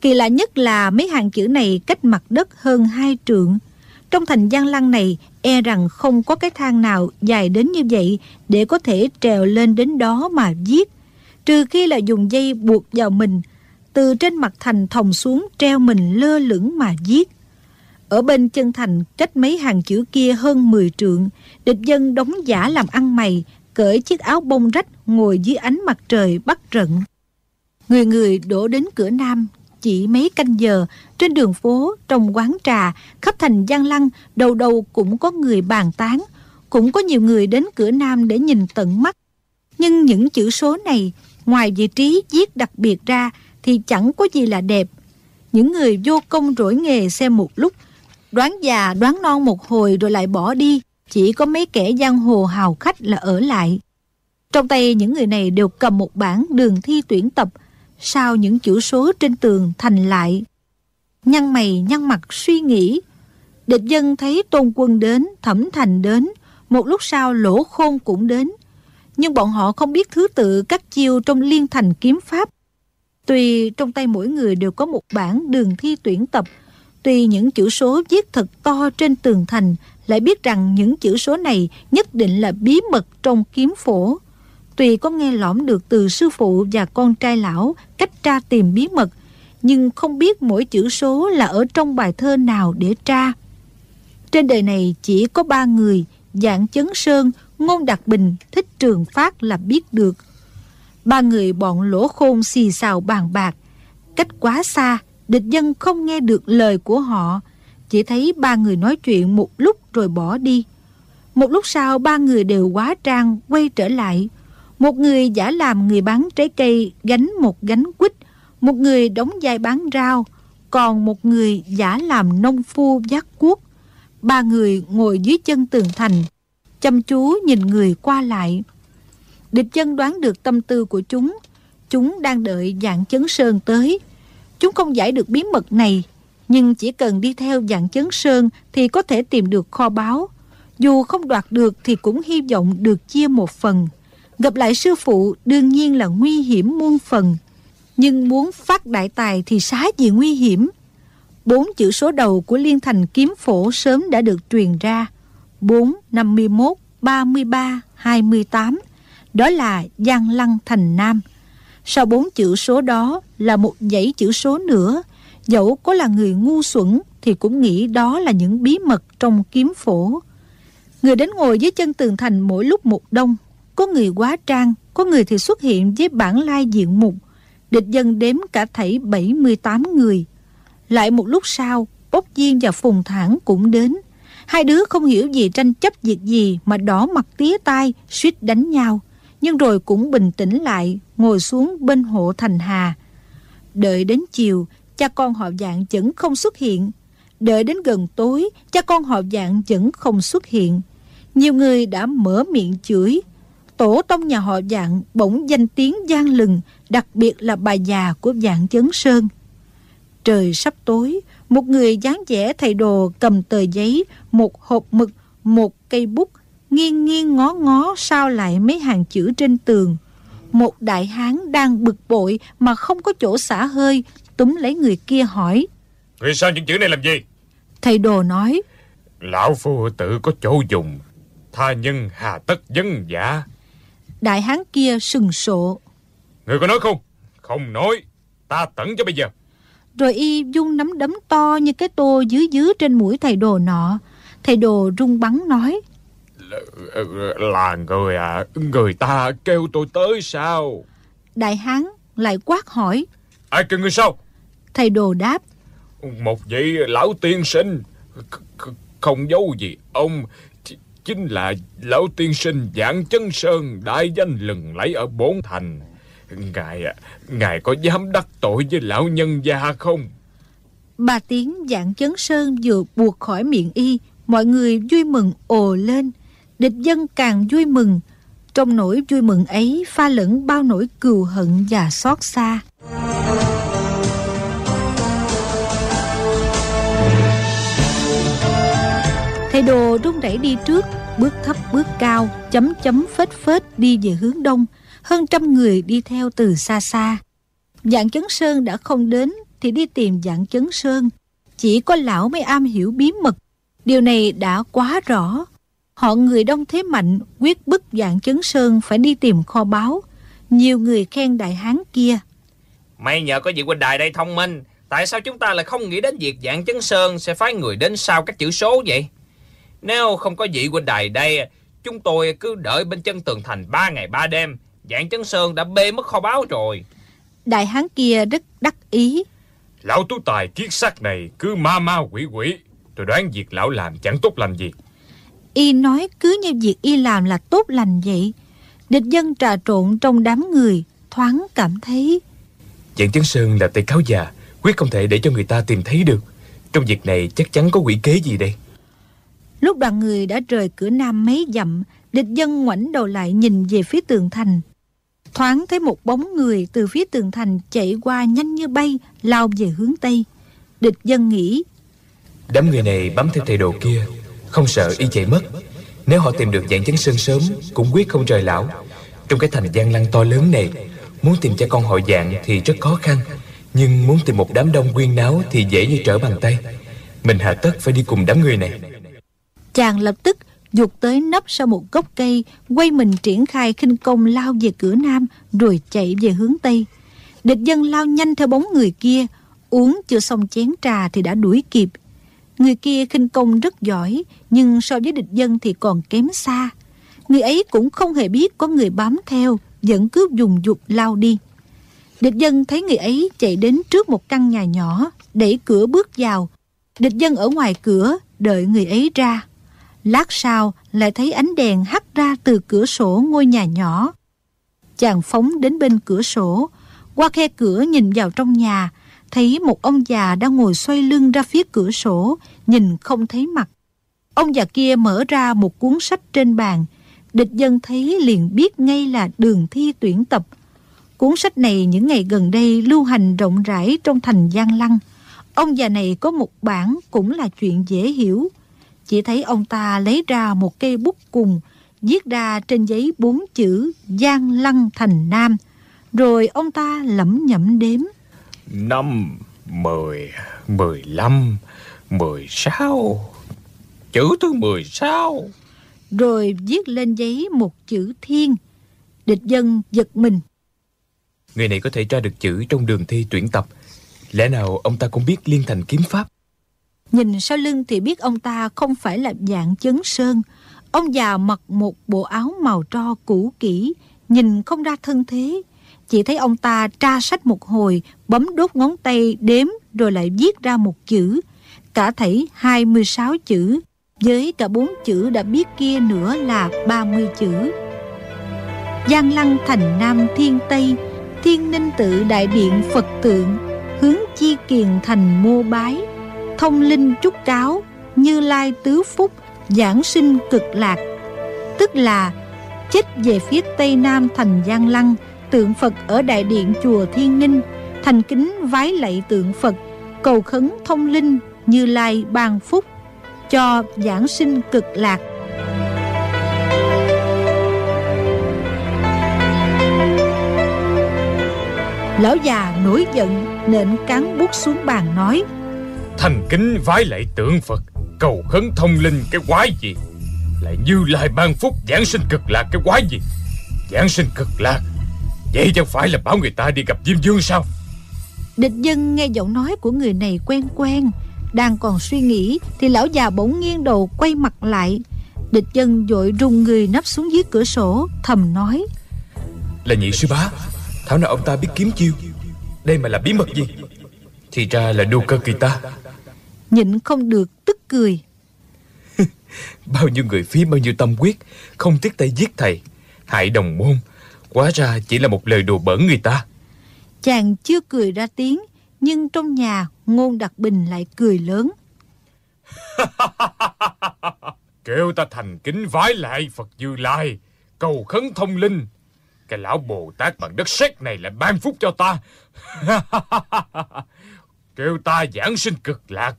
Kỳ lạ nhất là mấy hàng chữ này cách mặt đất hơn hai trượng. Trong thành Giang Lăng này, e rằng không có cái thang nào dài đến như vậy để có thể trèo lên đến đó mà viết. Trừ khi là dùng dây buộc vào mình, từ trên mặt thành thòng xuống treo mình lơ lửng mà viết. Ở bên chân thành cách mấy hàng chữ kia hơn 10 trượng, địch dân đóng giả làm ăn mày, cởi chiếc áo bông rách ngồi dưới ánh mặt trời bắt rận. Người người đổ đến cửa nam, chỉ mấy canh giờ, trên đường phố, trong quán trà, khắp thành Giang Lăng, đầu đầu cũng có người bàn tán, cũng có nhiều người đến cửa nam để nhìn tận mắt. Nhưng những chữ số này, ngoài vị trí viết đặc biệt ra, thì chẳng có gì là đẹp. Những người vô công rỗi nghề xem một lúc, đoán già đoán non một hồi rồi lại bỏ đi. Chỉ có mấy kẻ giang hồ hào khách là ở lại. Trong tay những người này đều cầm một bản đường thi tuyển tập, sao những chữ số trên tường thành lại. Nhăn mày nhăn mặt suy nghĩ. Địch dân thấy tôn quân đến, thẩm thành đến, một lúc sau lỗ khôn cũng đến. Nhưng bọn họ không biết thứ tự các chiêu trong liên thành kiếm pháp. Tuy trong tay mỗi người đều có một bản đường thi tuyển tập, tuy những chữ số viết thật to trên tường thành lại biết rằng những chữ số này nhất định là bí mật trong kiếm phổ. Tuy có nghe lõm được từ sư phụ và con trai lão cách tra tìm bí mật, nhưng không biết mỗi chữ số là ở trong bài thơ nào để tra. Trên đời này chỉ có ba người, Dạng Chấn Sơn, Ngôn Đạt Bình, Thích Trường Phát là biết được. Ba người bọn lỗ khôn xì xào bàn bạc. Cách quá xa, địch dân không nghe được lời của họ. Chỉ thấy ba người nói chuyện một lúc rồi bỏ đi. Một lúc sau ba người đều quá trang quay trở lại. Một người giả làm người bán trái cây gánh một gánh quýt. Một người đóng vai bán rau. Còn một người giả làm nông phu giác cuốc. Ba người ngồi dưới chân tường thành. Chăm chú nhìn người qua lại. Địch chân đoán được tâm tư của chúng. Chúng đang đợi dạng chấn sơn tới. Chúng không giải được bí mật này. Nhưng chỉ cần đi theo dạng chấn sơn thì có thể tìm được kho báu. Dù không đoạt được thì cũng hy vọng được chia một phần. Gặp lại sư phụ đương nhiên là nguy hiểm muôn phần. Nhưng muốn phát đại tài thì xá gì nguy hiểm. Bốn chữ số đầu của Liên Thành Kiếm Phổ sớm đã được truyền ra. 4, 51, 33, 28. Đó là Giang Lăng Thành Nam. Sau bốn chữ số đó là một dãy chữ số nữa. Dẫu có là người ngu xuẩn thì cũng nghĩ đó là những bí mật trong kiếm phổ. Người đến ngồi dưới chân tường thành mỗi lúc một đông. Có người quá trang, có người thì xuất hiện với bản lai diện mục. Địch dân đếm cả thảy 78 người. Lại một lúc sau, Bốc Diên và Phùng Thản cũng đến. Hai đứa không hiểu gì tranh chấp việc gì mà đỏ mặt tía tai, suýt đánh nhau. Nhưng rồi cũng bình tĩnh lại, ngồi xuống bên hộ thành hà. Đợi đến chiều, cha con họ dạng vẫn không xuất hiện. Đợi đến gần tối, cha con họ dạng vẫn không xuất hiện. Nhiều người đã mở miệng chửi. Tổ tông nhà họ dạng bỗng danh tiếng gian lừng, đặc biệt là bà già của dạng chấn sơn. Trời sắp tối, một người dáng vẻ thầy đồ cầm tờ giấy, một hộp mực, một cây bút, nghiêng nghiêng ngó ngó sao lại mấy hàng chữ trên tường. Một đại hán đang bực bội mà không có chỗ xả hơi, túm lấy người kia hỏi. Người sao những chữ này làm gì? Thầy đồ nói. Lão phu tự có chỗ dùng, tha nhân hà tất dân giả. Đại hán kia sừng sộ. Người có nói không? Không nói, ta tẩn cho bây giờ. Rồi y dung nắm đấm to như cái tô dưới dưới trên mũi thầy đồ nọ. Thầy đồ rung bắn nói. Là, là người à, người ta kêu tôi tới sao? Đại hán lại quát hỏi. Ai kêu người sao? Thầy đồ đáp. Một vị lão tiên sinh, không giấu gì ông, chính là lão tiên sinh Giảng Chân Sơn đại danh lừng lẫy ở bốn thành. Ngài à, ngài có dám đắc tội với lão nhân gia không? Ba tiếng dạng chấn sơn vừa buộc khỏi miệng y, mọi người vui mừng ồ lên. Địch dân càng vui mừng, trong nỗi vui mừng ấy pha lẫn bao nỗi cừu hận và xót xa. Đồ rung rẩy đi trước, bước thấp bước cao, chấm chấm phết phết đi về hướng đông, hơn trăm người đi theo từ xa xa. Dạng chấn sơn đã không đến thì đi tìm dạng chấn sơn. Chỉ có lão mới am hiểu bí mật. Điều này đã quá rõ. Họ người đông thế mạnh quyết bức dạng chấn sơn phải đi tìm kho báu. Nhiều người khen đại hán kia. May nhờ có vị huynh đài đây thông minh. Tại sao chúng ta lại không nghĩ đến việc dạng chấn sơn sẽ phái người đến sau các chữ số vậy? Nếu không có vị huynh đài đây, chúng tôi cứ đợi bên chân tường thành ba ngày ba đêm Dạng Chấn Sơn đã bê mất kho báu rồi. Đại hán kia rất đắc ý. Lão tú tài kiết sắc này cứ ma ma quỷ quỷ. Tôi đoán việc lão làm chẳng tốt lành gì. Y nói cứ như việc y làm là tốt lành vậy. Địch dân trà trộn trong đám người, thoáng cảm thấy. Dạng Chấn Sơn là tay cáo già Quyết không thể để cho người ta tìm thấy được Trong việc này chắc chắn có quỷ kế gì đây Lúc đoàn người đã rời cửa nam mấy dặm, địch dân ngoảnh đầu lại nhìn về phía tường thành. Thoáng thấy một bóng người từ phía tường thành chạy qua nhanh như bay, lao về hướng Tây. Địch dân nghĩ, Đám người này bám theo thầy đồ kia Không sợ y chạy mất Nếu họ tìm được dạng chấn sơn sớm Cũng quyết không rời lão Trong cái thành gian lăng to lớn này Muốn tìm cha con họ dạng thì rất khó khăn Nhưng muốn tìm một đám đông quyên náo Thì dễ như trở bàn tay Mình hạ tất phải đi cùng đám người này chàng lập tức dục tới nấp sau một gốc cây, quay mình triển khai khinh công lao về cửa nam, rồi chạy về hướng tây. Địch dân lao nhanh theo bóng người kia, uống chưa xong chén trà thì đã đuổi kịp. Người kia khinh công rất giỏi, nhưng so với địch dân thì còn kém xa. Người ấy cũng không hề biết có người bám theo, vẫn cứ dùng dục lao đi. Địch dân thấy người ấy chạy đến trước một căn nhà nhỏ, đẩy cửa bước vào. Địch dân ở ngoài cửa, đợi người ấy ra. Lát sau lại thấy ánh đèn hắt ra từ cửa sổ ngôi nhà nhỏ. Chàng phóng đến bên cửa sổ, qua khe cửa nhìn vào trong nhà, thấy một ông già đang ngồi xoay lưng ra phía cửa sổ, nhìn không thấy mặt. Ông già kia mở ra một cuốn sách trên bàn, địch dân thấy liền biết ngay là đường thi tuyển tập. Cuốn sách này những ngày gần đây lưu hành rộng rãi trong thành Giang Lăng. Ông già này có một bản cũng là chuyện dễ hiểu. Chỉ thấy ông ta lấy ra một cây bút cùng, viết ra trên giấy bốn chữ Giang Lăng Thành Nam. Rồi ông ta lẩm nhẩm đếm. Năm, mười, mười lăm, mười sáu. Chữ thứ mười sáu. Rồi viết lên giấy một chữ thiên. Địch dân giật mình. Người này có thể tra được chữ trong đường thi tuyển tập. Lẽ nào ông ta cũng biết liên thành kiếm pháp? Nhìn sau lưng thì biết ông ta không phải là dạng chấn sơn. Ông già mặc một bộ áo màu tro cũ kỹ, nhìn không ra thân thế. Chỉ thấy ông ta tra sách một hồi, bấm đốt ngón tay đếm rồi lại viết ra một chữ. Cả thảy 26 chữ, với cả bốn chữ đã biết kia nữa là 30 chữ. Giang lăng thành Nam Thiên Tây, Thiên Ninh tự đại điện Phật tượng, hướng chi kiền thành mô bái, thông linh trúc cáo, như lai tứ phúc, giảng sinh cực lạc. Tức là chết về phía tây nam thành Giang Lăng, tượng Phật ở đại điện chùa Thiên Ninh, thành kính vái lạy tượng Phật, cầu khấn thông linh như lai ban phúc, cho giảng sinh cực lạc. Lão già nổi giận nện cán bút xuống bàn nói Thành kính vái lạy tượng Phật Cầu khấn thông linh cái quái gì? Lại như lai ban phúc giảng sinh cực lạc cái quái gì? Giảng sinh cực lạc? Vậy chẳng phải là bảo người ta đi gặp Diêm Dương sao? Địch dân nghe giọng nói của người này quen quen Đang còn suy nghĩ Thì lão già bỗng nghiêng đầu quay mặt lại. Địch dân dội rung người nấp xuống dưới cửa sổ Thầm nói. Là nhị sư bá Thảo nào ông ta biết kiếm chiêu? Đây mà là bí mật gì? Thì ra là đu cơ kỳ ta Nhịn không được tức cười. Bao nhiêu người phí bao nhiêu tâm quyết Không tiếc tay giết thầy. Hại đồng môn Quá ra chỉ là một lời đùa bỡn người ta. Chàng chưa cười ra tiếng Nhưng trong nhà Ngôn Đặc Bình lại cười lớn. Kêu ta thành kính vái lại Phật Như Lai Cầu khấn thông linh. Cái lão Bồ Tát bằng đất sét này lại ban phúc cho ta. Kêu ta giảng sinh cực lạc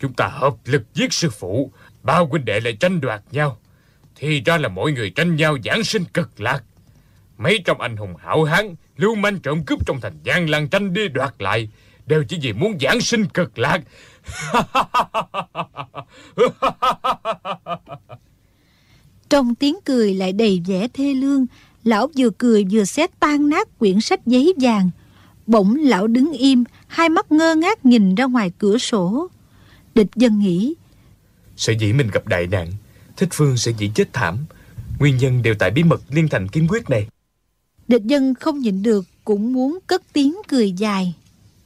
Chúng ta hợp lực giết sư phụ, Bao huynh đệ lại tranh đoạt nhau. Thì ra là mọi người tranh nhau giảng sinh cực lạc. Mấy trong anh hùng hảo hán, Lưu manh trộm cướp trong thành Giang lăng tranh đi đoạt lại, Đều chỉ vì muốn giảng sinh cực lạc. Trong tiếng cười lại đầy vẻ thê lương, Lão vừa cười vừa xé tan nát quyển sách giấy vàng. Bỗng lão đứng im, Hai mắt ngơ ngác nhìn ra ngoài cửa sổ. Địch dân nghĩ. Sở dĩ mình gặp đại nạn Thích Phương sẽ dĩ chết thảm. Nguyên nhân đều tại bí mật liên thành kiếm quyết này. Địch dân không nhịn được Cũng muốn cất tiếng cười dài.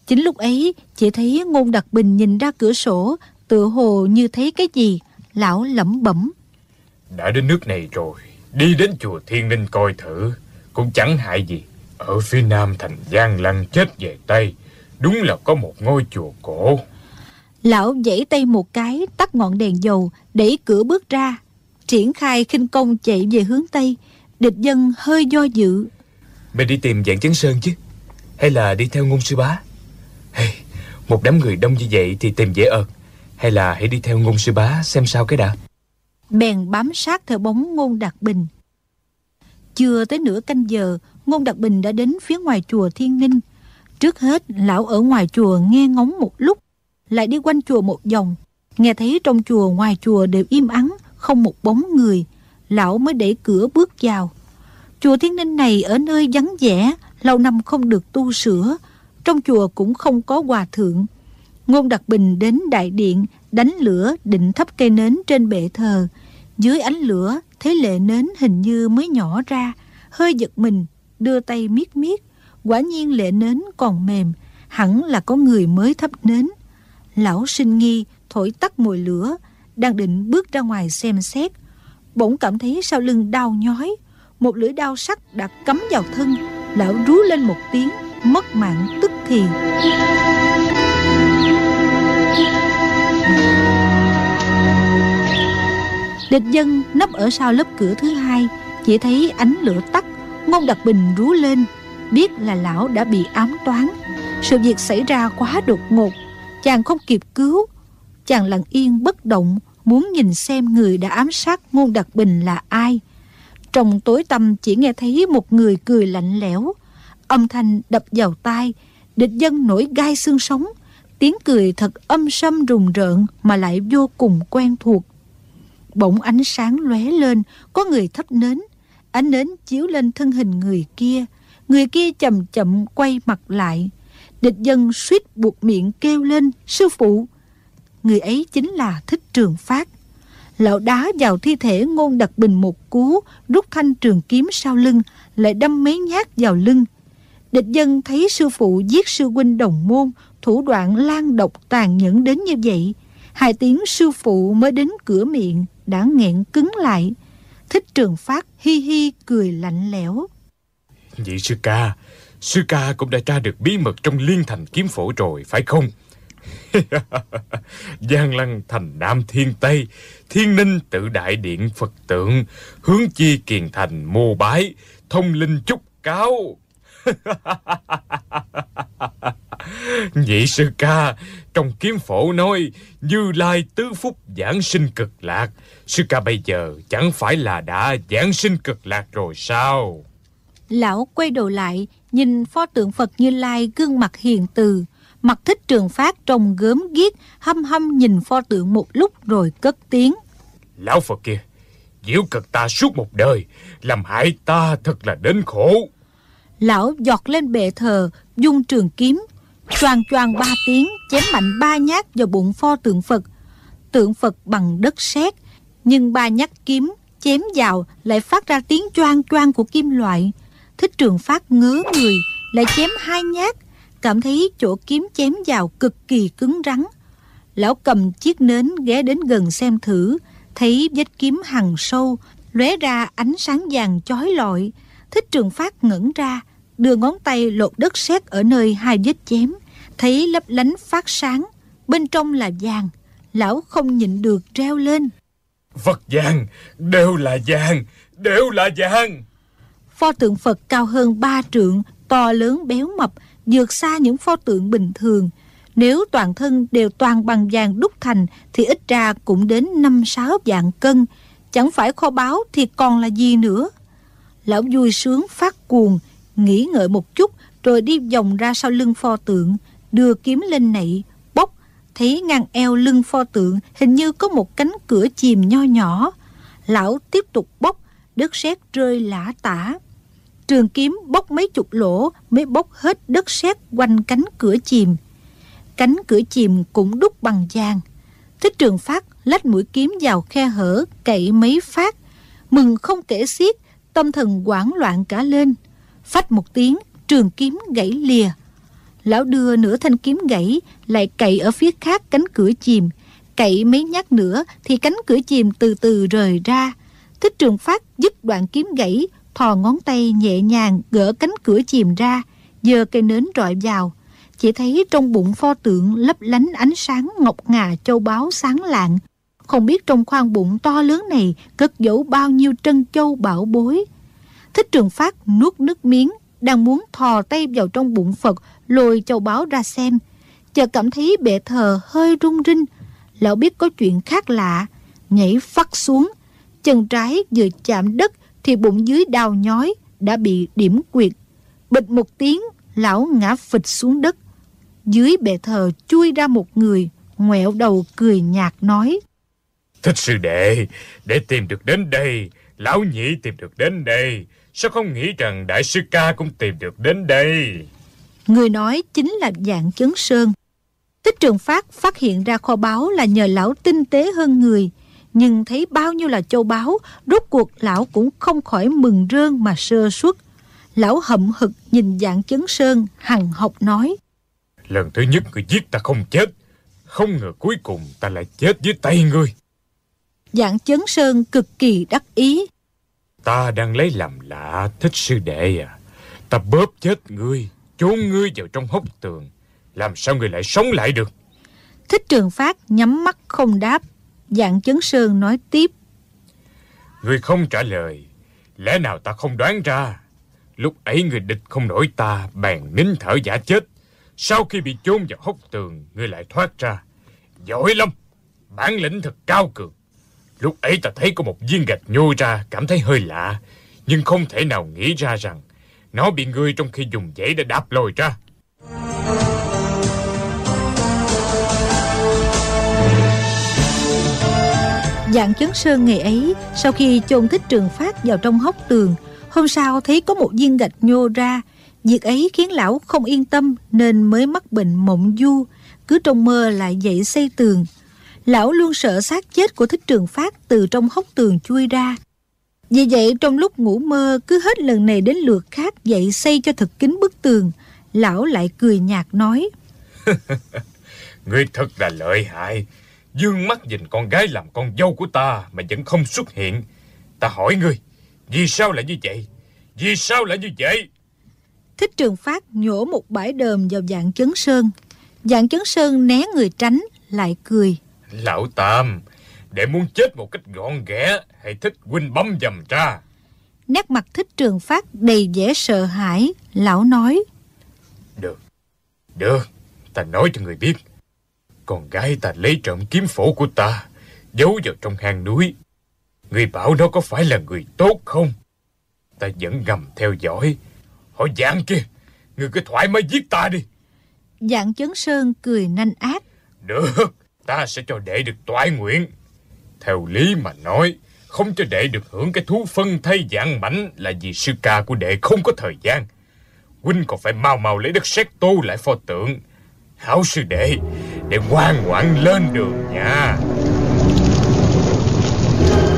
Chính lúc ấy Chỉ thấy ngôn đặc bình nhìn ra cửa sổ Tựa hồ như thấy cái gì Lão lẩm bẩm. Đã đến nước này rồi Đi đến chùa Thiên Ninh coi thử Cũng chẳng hại gì. Ở phía nam thành Giang Lăng chết về Tây Đúng là có một ngôi chùa cổ Lão giãy tay một cái tắt ngọn đèn dầu Đẩy cửa bước ra. Triển khai khinh công chạy về hướng Tây. Địch dân hơi do dự. Mày đi tìm dạng chấn sơn chứ? Hay là đi theo ngôn sư bá? Hey, Một đám người đông như vậy thì tìm dễ ợt. Hay là hãy đi theo ngôn sư bá xem sao cái đã. Bèn bám sát theo bóng ngôn đặc bình. Chưa tới nửa canh giờ Ngôn đặc bình đã đến phía ngoài chùa Thiên Ninh. Trước hết lão ở ngoài chùa nghe ngóng một lúc lại đi quanh chùa một vòng. Nghe thấy trong chùa, ngoài chùa đều im ắng, Không một bóng người, Lão mới để cửa bước vào. Chùa Thiên Ninh này ở nơi vắng vẻ, Lâu năm không được tu sửa, Trong chùa cũng không có hòa thượng. Ngôn Đặc Bình đến đại điện, Đánh lửa định thắp cây nến trên bệ thờ. Dưới ánh lửa Thấy lệ nến hình như mới nhỏ ra, Hơi giật mình, Đưa tay miết miết. Quả nhiên lệ nến còn mềm, Hẳn là có người mới thắp nến. Lão sinh nghi, thổi tắt mùi lửa, Đang định bước ra ngoài xem xét. Bỗng cảm thấy sau lưng đau nhói. Một lưỡi đao sắc đã cắm vào thân. Lão rú lên một tiếng, Mất mạng tức thì. Địch dân nấp ở sau lớp cửa thứ hai, Chỉ thấy ánh lửa tắt. Ngôn đặc bình rú lên, Biết là lão đã bị ám toán. Sự việc xảy ra quá đột ngột. Chàng không kịp cứu. Chàng lặng yên bất động, Muốn nhìn xem người đã ám sát Ngôn đặc bình là ai. Trong tối tăm chỉ nghe thấy một người cười lạnh lẽo. Âm thanh đập vào tai, Địch dân nổi gai xương sống. Tiếng cười thật âm sâm rùng rợn Mà lại vô cùng quen thuộc. Bỗng ánh sáng lóe lên, Có người thắp nến. Ánh nến chiếu lên thân hình người kia. Người kia chậm chậm quay mặt lại. Địch dân suýt buộc miệng kêu lên, Sư phụ! Người ấy chính là Thích Trường Phát. Lão đá vào thi thể ngôn đặc bình một cú, Rút thanh trường kiếm sau lưng, Lại đâm mấy nhát vào lưng. Địch dân thấy sư phụ giết sư huynh đồng môn, Thủ đoạn lan độc tàn nhẫn đến như vậy, Hai tiếng sư phụ mới đến cửa miệng Đã nghẹn cứng lại. Thích trường phát hi hi cười lạnh lẽo. Nhị sư ca Sư ca cũng đã tra được bí mật trong liên thành kiếm phổ rồi, phải không? Giang lăng thành Nam Thiên Tây, Thiên ninh tự đại điện Phật tượng, Hướng chi kiền thành mô bái, Thông linh chúc cáo. Nhị sư ca, Trong kiếm phổ nói, Như lai tứ phúc giảng sinh cực lạc. Sư ca bây giờ chẳng phải là đã giảng sinh cực lạc rồi sao? Lão quay đầu lại Nhìn pho tượng Phật Như Lai gương mặt hiền từ Mặt thích trường phát trông gớm ghiếc Hâm hâm nhìn pho tượng một lúc rồi cất tiếng. Lão Phật kia Diễu cực ta suốt một đời Làm hại ta thật là đến khổ. Lão giọt lên bệ thờ Dung trường kiếm Choàng choàng ba tiếng Chém mạnh ba nhát vào bụng pho tượng Phật. Tượng Phật bằng đất sét Nhưng ba nhát kiếm chém vào Lại phát ra tiếng choang choang của kim loại Thích trường phát ngứa người, Lại chém hai nhát. Cảm thấy chỗ kiếm chém vào cực kỳ cứng rắn. Lão cầm chiếc nến ghé đến gần xem thử, Thấy vết kiếm hằn sâu, lóe ra ánh sáng vàng chói lọi. Thích trường phát ngẩn ra, Đưa ngón tay lột đất sét ở nơi hai vết chém, Thấy lấp lánh phát sáng, Bên trong là vàng. Lão không nhịn được treo lên. Vật vàng, Đều là vàng, Đều là vàng. Pho tượng Phật cao hơn ba trượng To lớn béo mập vượt xa những pho tượng bình thường. Nếu toàn thân đều toàn bằng vàng đúc thành thì ít ra cũng đến 5-6 vạn cân. Chẳng phải kho báu thì còn là gì nữa. Lão vui sướng phát cuồng, nghĩ ngợi một chút rồi đi vòng ra sau lưng pho tượng, đưa kiếm lên nậy, bốc, thấy ngang eo lưng pho tượng hình như có một cánh cửa chìm nho nhỏ. Lão tiếp tục bốc, đất sét rơi lã tả. Trường kiếm bốc mấy chục lỗ mới bốc hết đất sét quanh cánh cửa chìm. Cánh cửa chìm cũng đúc bằng vàng. Thích trường phát lách mũi kiếm vào khe hở cậy mấy phát. Mừng không kể xiết, tâm thần hoảng loạn cả lên. Phách một tiếng, trường kiếm gãy lìa. Lão đưa nửa thanh kiếm gãy, lại cậy ở phía khác cánh cửa chìm. Cậy mấy nhát nữa thì cánh cửa chìm từ từ rời ra. Thích trường phát dứt đoạn kiếm gãy, thò ngón tay nhẹ nhàng gỡ cánh cửa chìm ra, giơ cây nến rọi vào. Chỉ thấy trong bụng pho tượng lấp lánh ánh sáng ngọc ngà châu báu sáng lạng. Không biết trong khoang bụng to lớn này cất giấu bao nhiêu trân châu bảo bối. Thích trường phát nuốt nước miếng, đang muốn thò tay vào trong bụng Phật lôi châu báu ra xem. Chợt cảm thấy bệ thờ hơi rung rinh. Lão biết có chuyện khác lạ, nhảy phắt xuống. Chân trái vừa chạm đất thì bụng dưới đau nhói đã bị điểm quyệt. Bịch một tiếng, lão ngã phịch xuống đất. Dưới bệ thờ chui ra một người, ngoẹo đầu cười nhạt nói. Thích sư đệ, để tìm được đến đây, lão nhị tìm được đến đây, sao không nghĩ rằng đại sư ca cũng tìm được đến đây? Người nói chính là dạng chấn sơn. Tích trường phát phát hiện ra kho báu là nhờ lão tinh tế hơn người, nhưng thấy bao nhiêu là châu báu, rốt cuộc lão cũng không khỏi mừng rơn mà sơ suất. Lão hậm hực nhìn dạng chấn sơn, hằng học nói. Lần thứ nhất người giết ta không chết, không ngờ cuối cùng ta lại chết dưới tay ngươi. Dạng chấn sơn cực kỳ đắc ý. Ta đang lấy làm lạ, thích sư đệ à. Ta bóp chết ngươi, chôn ngươi vào trong hốc tường. Làm sao ngươi lại sống lại được? Thích trường phát nhắm mắt không đáp. Dạng chấn sơn nói tiếp. người không trả lời. Lẽ nào ta không đoán ra? Lúc ấy người địch không nổi ta, bèn nín thở giả chết. Sau khi bị chôn vào hốc tường, người lại thoát ra. Giỏi lắm, bản lĩnh thật cao cường. Lúc ấy ta thấy có một viên gạch nhô ra, cảm thấy hơi lạ. Nhưng không thể nào nghĩ ra rằng nó bị ngươi trong khi dùng dãy để đạp lồi ra. Dạng chấn sơn ngày ấy, sau khi chôn thích trường phát vào trong hốc tường, hôm sau thấy có một viên gạch nhô ra. Việc ấy khiến lão không yên tâm nên mới mắc bệnh mộng du, cứ trong mơ lại dậy xây tường. Lão luôn sợ xác chết của thích trường phát từ trong hốc tường chui ra. Vì vậy trong lúc ngủ mơ cứ hết lần này đến lượt khác dậy xây cho thật kín bức tường. Lão lại cười nhạt nói. Ngươi thật là lợi hại. Dương mắt nhìn con gái làm con dâu của ta mà vẫn không xuất hiện. Ta hỏi ngươi, vì sao lại như vậy? Vì sao lại như vậy? Thích trường phát nhổ một bãi đờm vào dạng chấn sơn. Dạng chấn sơn né người tránh, lại cười. Lão Tam, để muốn chết một cách gọn ghẽ, hãy thích huynh bấm dầm ra. Nét mặt thích trường phát đầy vẻ sợ hãi, lão nói. Được, được, ta nói cho người biết. Con gái ta lấy trộm kiếm phổ của ta, giấu vào trong hang núi. Người bảo nó có phải là người tốt không? Ta vẫn ngầm theo dõi. Hỏi dạng kia, người cứ thoải mái giết ta đi. Dạng chấn sơn cười nanh ác. Được, ta sẽ cho đệ được toại nguyện. Theo lý mà nói, không cho đệ được hưởng cái thú phân thay dạng mảnh là vì sư ca của đệ không có thời gian. Huynh còn phải mau mau lấy đất sét tô lại pho tượng. Hảo sư đệ, để ngoan ngoãn lên đường nha.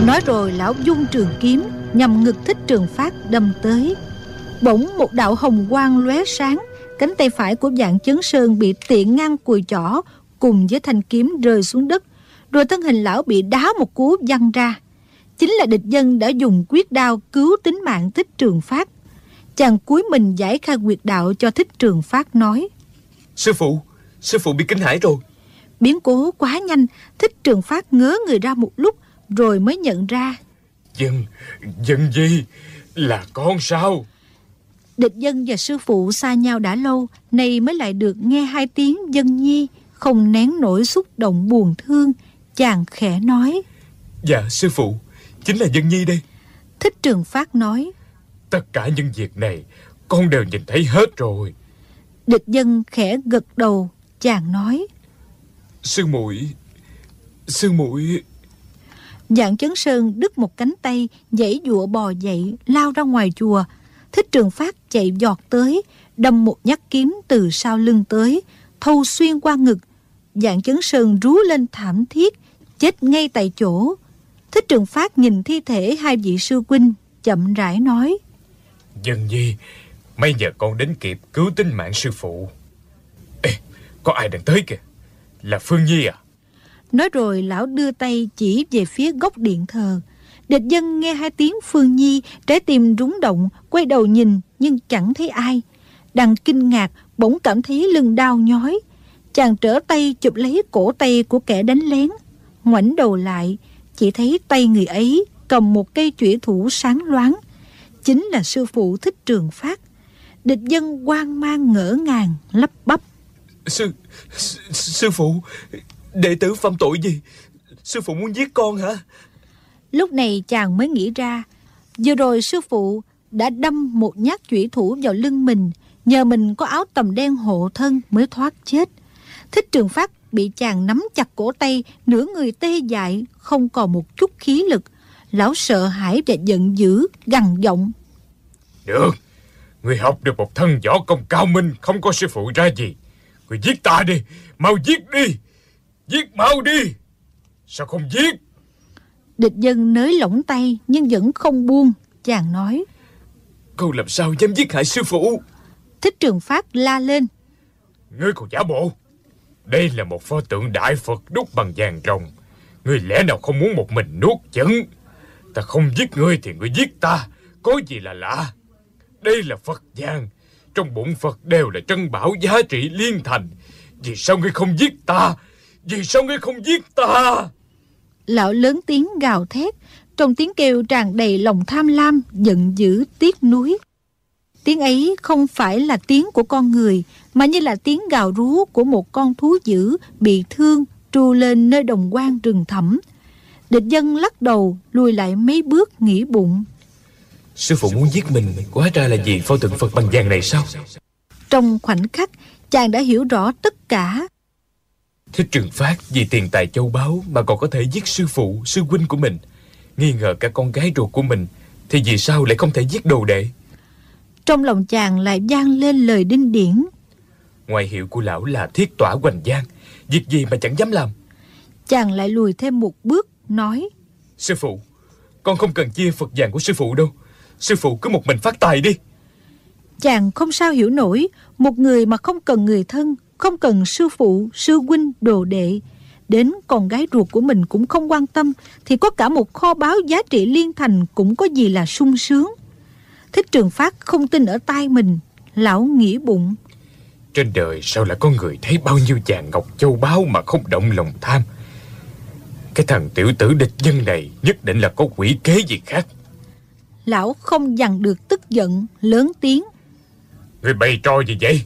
Nói rồi lão dung trường kiếm nhằm ngực thích trường phát đâm tới. Bỗng một đạo hồng quang lóe sáng, cánh tay phải của dạng chấn sơn bị tiện ngang cùi chỏ cùng với thanh kiếm rơi xuống đất. Rồi thân hình lão bị đá một cú văng ra. Chính là địch dân đã dùng quyết đao cứu tính mạng thích trường phát. Chàng cúi mình giải khai quyệt đạo cho thích trường phát nói. Sư phụ, sư phụ bị kinh hãi rồi. Biến cố quá nhanh, thích trường phát ngớ người ra một lúc rồi mới nhận ra. Dân, dân gì? Là con sao? Địch dân và sư phụ xa nhau đã lâu, nay mới lại được nghe hai tiếng dân nhi, không nén nổi xúc động buồn thương. Chàng khẽ nói. Dạ, sư phụ, chính là dân nhi đây. Thích trường phát nói. Tất cả những việc này, con đều nhìn thấy hết rồi. Địch dân khẽ gật đầu, chàng nói. Sư muội Sư muội Dạng chấn sơn đứt một cánh tay, dãy dụa bò dậy, lao ra ngoài chùa. Thích trường phát chạy giọt tới, đâm một nhát kiếm từ sau lưng tới, thâu xuyên qua ngực. Dạng chấn sơn rú lên thảm thiết, chết ngay tại chỗ. Thích trường phát nhìn thi thể hai vị sư huynh, chậm rãi nói. Dân nhi, mấy giờ con đến kịp cứu tính mạng sư phụ. Có ai đang tới kìa. Là Phương Nhi à? Nói rồi lão đưa tay chỉ về phía góc điện thờ. Địch dân nghe hai tiếng Phương Nhi, trái tim rúng động, quay đầu nhìn nhưng chẳng thấy ai. Đang kinh ngạc, bỗng cảm thấy lưng đau nhói. Chàng trở tay chụp lấy cổ tay của kẻ đánh lén. Ngoảnh đầu lại, chỉ thấy tay người ấy cầm một cây chủy thủ sáng loáng. Chính là sư phụ thích trường phát. Địch dân hoang mang ngỡ ngàng, lắp bắp. Sư, sư, sư phụ, đệ tử phạm tội gì? Sư phụ muốn giết con hả? Lúc này chàng mới nghĩ ra, vừa rồi sư phụ đã đâm một nhát chủy thủ vào lưng mình, nhờ mình có áo tầm đen hộ thân mới thoát chết. Thích trường phát bị chàng nắm chặt cổ tay, nửa người tê dại, không còn một chút khí lực. Lão sợ hãi và giận dữ, gằn giọng. Được, người học được một thân võ công cao minh, không có sư phụ ra gì. Người giết ta đi, mau giết đi, giết mau đi. Sao không giết? Địch dân nới lỏng tay nhưng vẫn không buông. Chàng nói. Cô làm sao dám giết hại sư phụ? Thích trường phát la lên. Ngươi còn giả bộ. Đây là một pho tượng đại Phật đúc bằng vàng rồng. Ngươi lẽ nào không muốn một mình nuốt chửng? Ta không giết ngươi thì ngươi giết ta. Có gì là lạ? Đây là Phật vàng. Trong bụng Phật đều là trân bảo giá trị liên thành. Vì sao ngươi không giết ta? Vì sao ngươi không giết ta? Lão lớn tiếng gào thét, trong tiếng kêu tràn đầy lòng tham lam, giận dữ, tiếc nuối. Tiếng ấy không phải là tiếng của con người, mà như là tiếng gào rú của một con thú dữ bị thương tru lên nơi đồng quan rừng thẳm. Địch dân lắc đầu, lùi lại mấy bước nghĩ bụng. Sư phụ muốn giết mình, quá ra là vì pho tượng Phật bằng vàng này sao? Trong khoảnh khắc, chàng đã hiểu rõ tất cả. Thích trường phát vì tiền tài châu báu mà còn có thể giết sư phụ, sư huynh của mình. Nghi ngờ cả con gái ruột của mình, thì vì sao lại không thể giết đồ đệ? Trong lòng chàng lại vang lên lời đinh điển. Ngoại hiệu của lão là thiết tỏa hoành giang, việc gì mà chẳng dám làm. Chàng lại lùi thêm một bước, nói. Sư phụ, con không cần chia Phật vàng của sư phụ đâu. Sư phụ cứ một mình phát tài đi. Chàng không sao hiểu nổi, một người mà không cần người thân, không cần sư phụ, sư huynh, đồ đệ. Đến con gái ruột của mình cũng không quan tâm, thì có cả một kho báu giá trị liên thành cũng có gì là sung sướng. Thích trường phát không tin ở tai mình, lão nghĩ bụng. Trên đời sao lại có người thấy bao nhiêu vàng ngọc châu báu mà không động lòng tham? Cái thằng tiểu tử địch dân này nhất định là có quỷ kế gì khác. Lão không dằn được tức giận, lớn tiếng. Người bày trò gì vậy?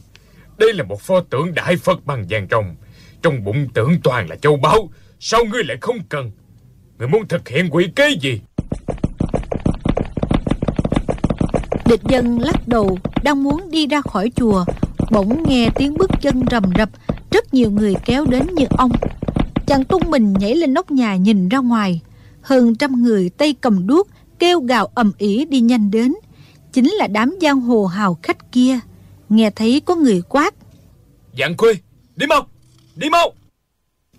Đây là một pho tượng đại Phật bằng vàng rồng. Trong bụng tưởng toàn là châu báu. Sao ngươi lại không cần? Người muốn thực hiện quỷ kế gì? Địch dân lắc đầu, đang muốn đi ra khỏi chùa. Bỗng nghe tiếng bước chân rầm rập, rất nhiều người kéo đến như ông. Chàng tung mình nhảy lên nóc nhà nhìn ra ngoài. Hơn trăm người tay cầm đuốc, kêu gào ầm ĩ đi nhanh đến. Chính là đám giang hồ hào khách kia. Nghe thấy có người quát. Dạng khuê, đi mau, đi mau.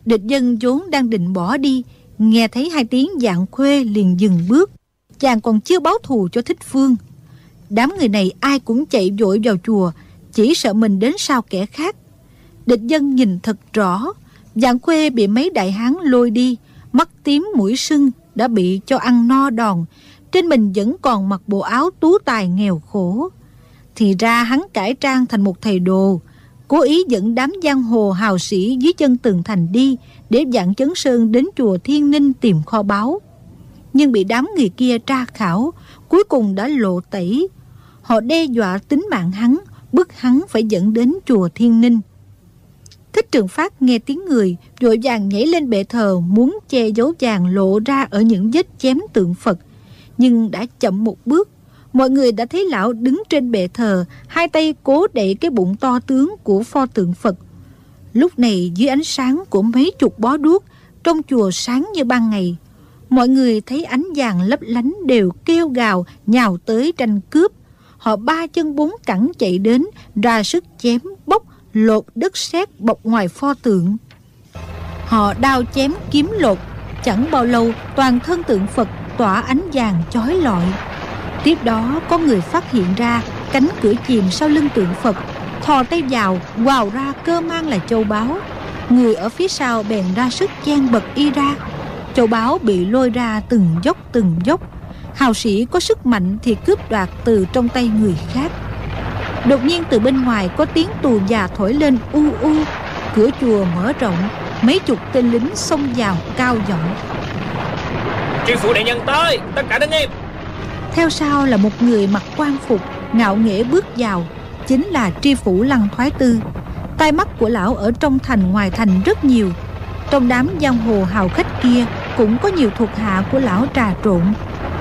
Địch dân vốn đang định bỏ đi, nghe thấy hai tiếng dạng khuê liền dừng bước. Chàng còn chưa báo thù cho thích phương. Đám người này ai cũng chạy vội vào chùa, chỉ sợ mình đến sau kẻ khác. Địch dân nhìn thật rõ, dạng khuê bị mấy đại hán lôi đi, mắt tím mũi sưng đã bị cho ăn no đòn, trên mình vẫn còn mặc bộ áo tú tài nghèo khổ. Thì ra hắn cải trang thành một thầy đồ, cố ý dẫn đám giang hồ hào sĩ dưới chân tường thành đi để dặn chấn sơn đến chùa Thiên Ninh tìm kho báu. Nhưng bị đám người kia tra khảo, cuối cùng đã lộ tẩy. Họ đe dọa tính mạng hắn, bức hắn phải dẫn đến chùa Thiên Ninh. Thích trường phát nghe tiếng người, vội vàng nhảy lên bệ thờ muốn che dấu vàng lộ ra ở những vết chém tượng Phật. Nhưng đã chậm một bước, mọi người đã thấy lão đứng trên bệ thờ, hai tay cố đẩy cái bụng to tướng của pho tượng Phật. Lúc này dưới ánh sáng của mấy chục bó đuốc, trong chùa sáng như ban ngày, mọi người thấy ánh vàng lấp lánh đều kêu gào nhào tới tranh cướp. Họ ba chân bốn cẳng chạy đến, ra sức chém, bóc, lột đất sét bọc ngoài pho tượng. Họ đao chém kiếm lột, chẳng bao lâu toàn thân tượng Phật tỏa ánh vàng chói lọi. Tiếp đó có người phát hiện ra cánh cửa chìm sau lưng tượng Phật, thò tay vào, quào ra cơ mang là châu báu. Người ở phía sau bèn ra sức chen bật y ra. Châu báu bị lôi ra từng dốc từng dốc Hào sĩ có sức mạnh thì cướp đoạt từ trong tay người khác Đột nhiên từ bên ngoài có tiếng tù già thổi lên u u. Cửa chùa mở rộng Mấy chục tên lính xông vào cao giọng. Tri phủ đại nhân tới Tất cả đứng im Theo sau là một người mặc quan phục Ngạo nghễ bước vào Chính là tri phủ lăng thoái tư. Tai mắt của lão ở trong thành ngoài thành rất nhiều. Trong đám giang hồ hào khách kia Cũng có nhiều thuộc hạ của lão trà trộn.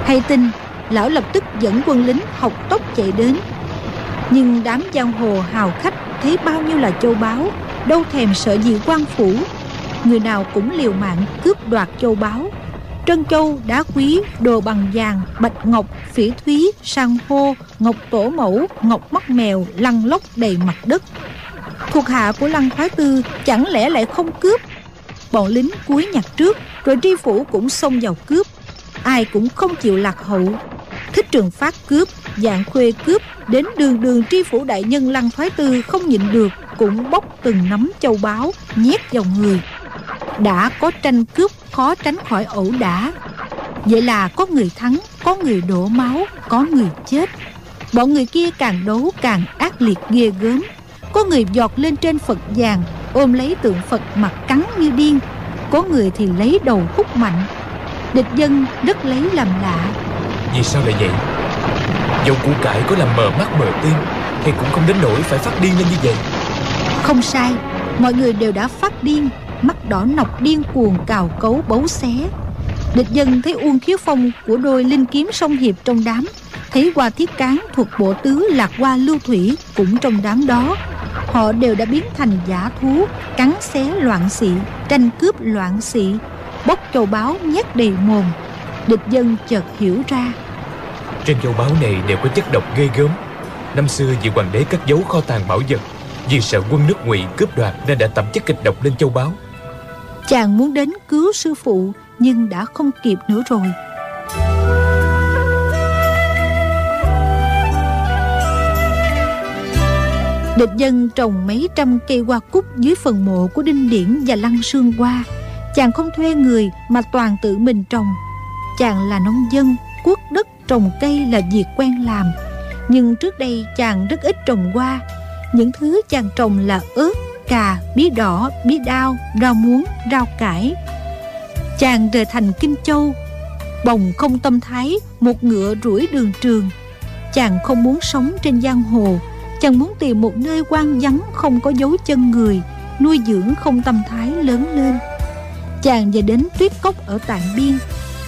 Hay tin Lão lập tức dẫn quân lính học tốc chạy đến nhưng đám giang hồ hào khách Thấy bao nhiêu là châu báu Đâu thèm sợ gì quan phủ. Người nào cũng liều mạng cướp đoạt châu báu. Trân châu, đá quý, đồ bằng vàng, bạch ngọc, phỉ thúy, san hô, ngọc tổ mẫu, ngọc mắt mèo, lăn lóc đầy mặt đất. Thuộc hạ của Lăng Thái Tư chẳng lẽ lại không cướp? Bọn lính cúi nhặt trước Rồi tri phủ cũng xông vào cướp. Ai cũng không chịu lạc hậu. Thích trường phát cướp Dạng khuê cướp Đến đường đường tri phủ đại nhân Lăng Thoái Tư không nhịn được, Cũng bóc từng nắm châu báu, Nhét vào người. Đã có tranh cướp, khó tránh khỏi ẩu đả. Vậy là có người thắng, Có người đổ máu, Có người chết. Bọn người kia càng đấu càng ác liệt ghê gớm. Có người giọt lên trên Phật vàng Ôm lấy tượng Phật mặt cắn như điên. Có người thì lấy đầu hút mạnh. Địch dân rất lấy làm lạ. Vì sao lại vậy? Dẫu củ cải có làm mờ mắt mờ tim Thì cũng không đến nỗi phải phát điên lên như vậy? Không sai, Mọi người đều đã phát điên, Mắt đỏ nọc điên cuồng cào cấu bấu xé. Địch dân thấy Uông Khiếu Phong Của đôi linh kiếm sông hiệp trong đám, Thấy qua thiết cán thuộc bộ tứ lạc qua lưu thủy Cũng trong đám đó, Họ đều đã biến thành giả thú, Cắn xé loạn xị, Tranh cướp loạn xị, Bốc châu báu nhét đầy mồm. Địch dân chợt hiểu ra trên châu báu này đều có chất độc ghê gớm Năm xưa vị hoàng đế cất giấu kho tàng bảo vật Vì sợ quân nước ngụy cướp đoạt Nên đã tẩm chất kịch độc lên châu báu Chàng muốn đến cứu sư phụ Nhưng đã không kịp nữa rồi Địch dân trồng mấy trăm cây hoa cúc dưới phần mộ của Đinh Điển và Lăng Sương Hoa. Chàng không thuê người mà toàn tự mình trồng. Chàng là nông dân, quốc đất trồng cây là việc quen làm. Nhưng trước đây chàng rất ít trồng hoa. Những thứ chàng trồng là ớt, cà, bí đỏ, bí đao, rau muống, rau cải. Chàng rời thành Kinh Châu, bồng không tâm thái, một ngựa rủi đường trường. Chàng không muốn sống trên giang hồ, Chàng muốn tìm một nơi quan vắng không có dấu chân người Nuôi dưỡng không tâm thái lớn lên Chàng về đến tuyết cốc ở Tạng Biên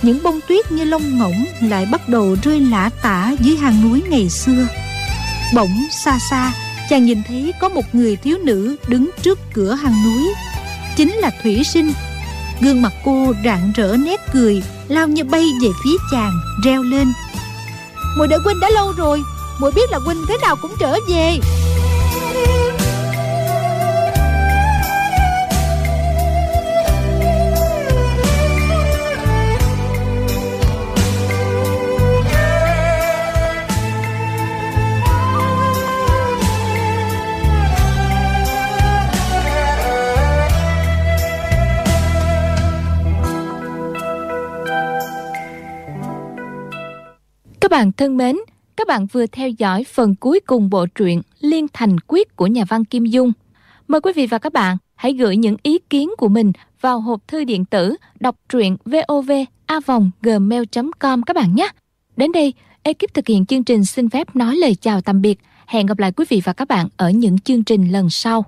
những bông tuyết như lông ngỗng lại bắt đầu rơi lả tả dưới hàng núi ngày xưa. Bỗng xa xa, chàng nhìn thấy có một người thiếu nữ đứng trước cửa hàng núi. Chính là Thủy Sinh. Gương mặt cô rạng rỡ nét cười, Lao như bay về phía chàng, reo lên. Mùi đợi huynh đã lâu rồi, muội biết là huynh thế nào cũng trở về. Các bạn thân mến, các bạn vừa theo dõi phần cuối cùng bộ truyện Liên Thành Quyết của nhà văn Kim Dung. Mời quý vị và các bạn hãy gửi những ý kiến của mình vào hộp thư điện tử đọc truyện vovavonggmail.com các bạn nhé. Đến đây, ekip thực hiện chương trình xin phép nói lời chào tạm biệt. Hẹn gặp lại quý vị và các bạn ở những chương trình lần sau.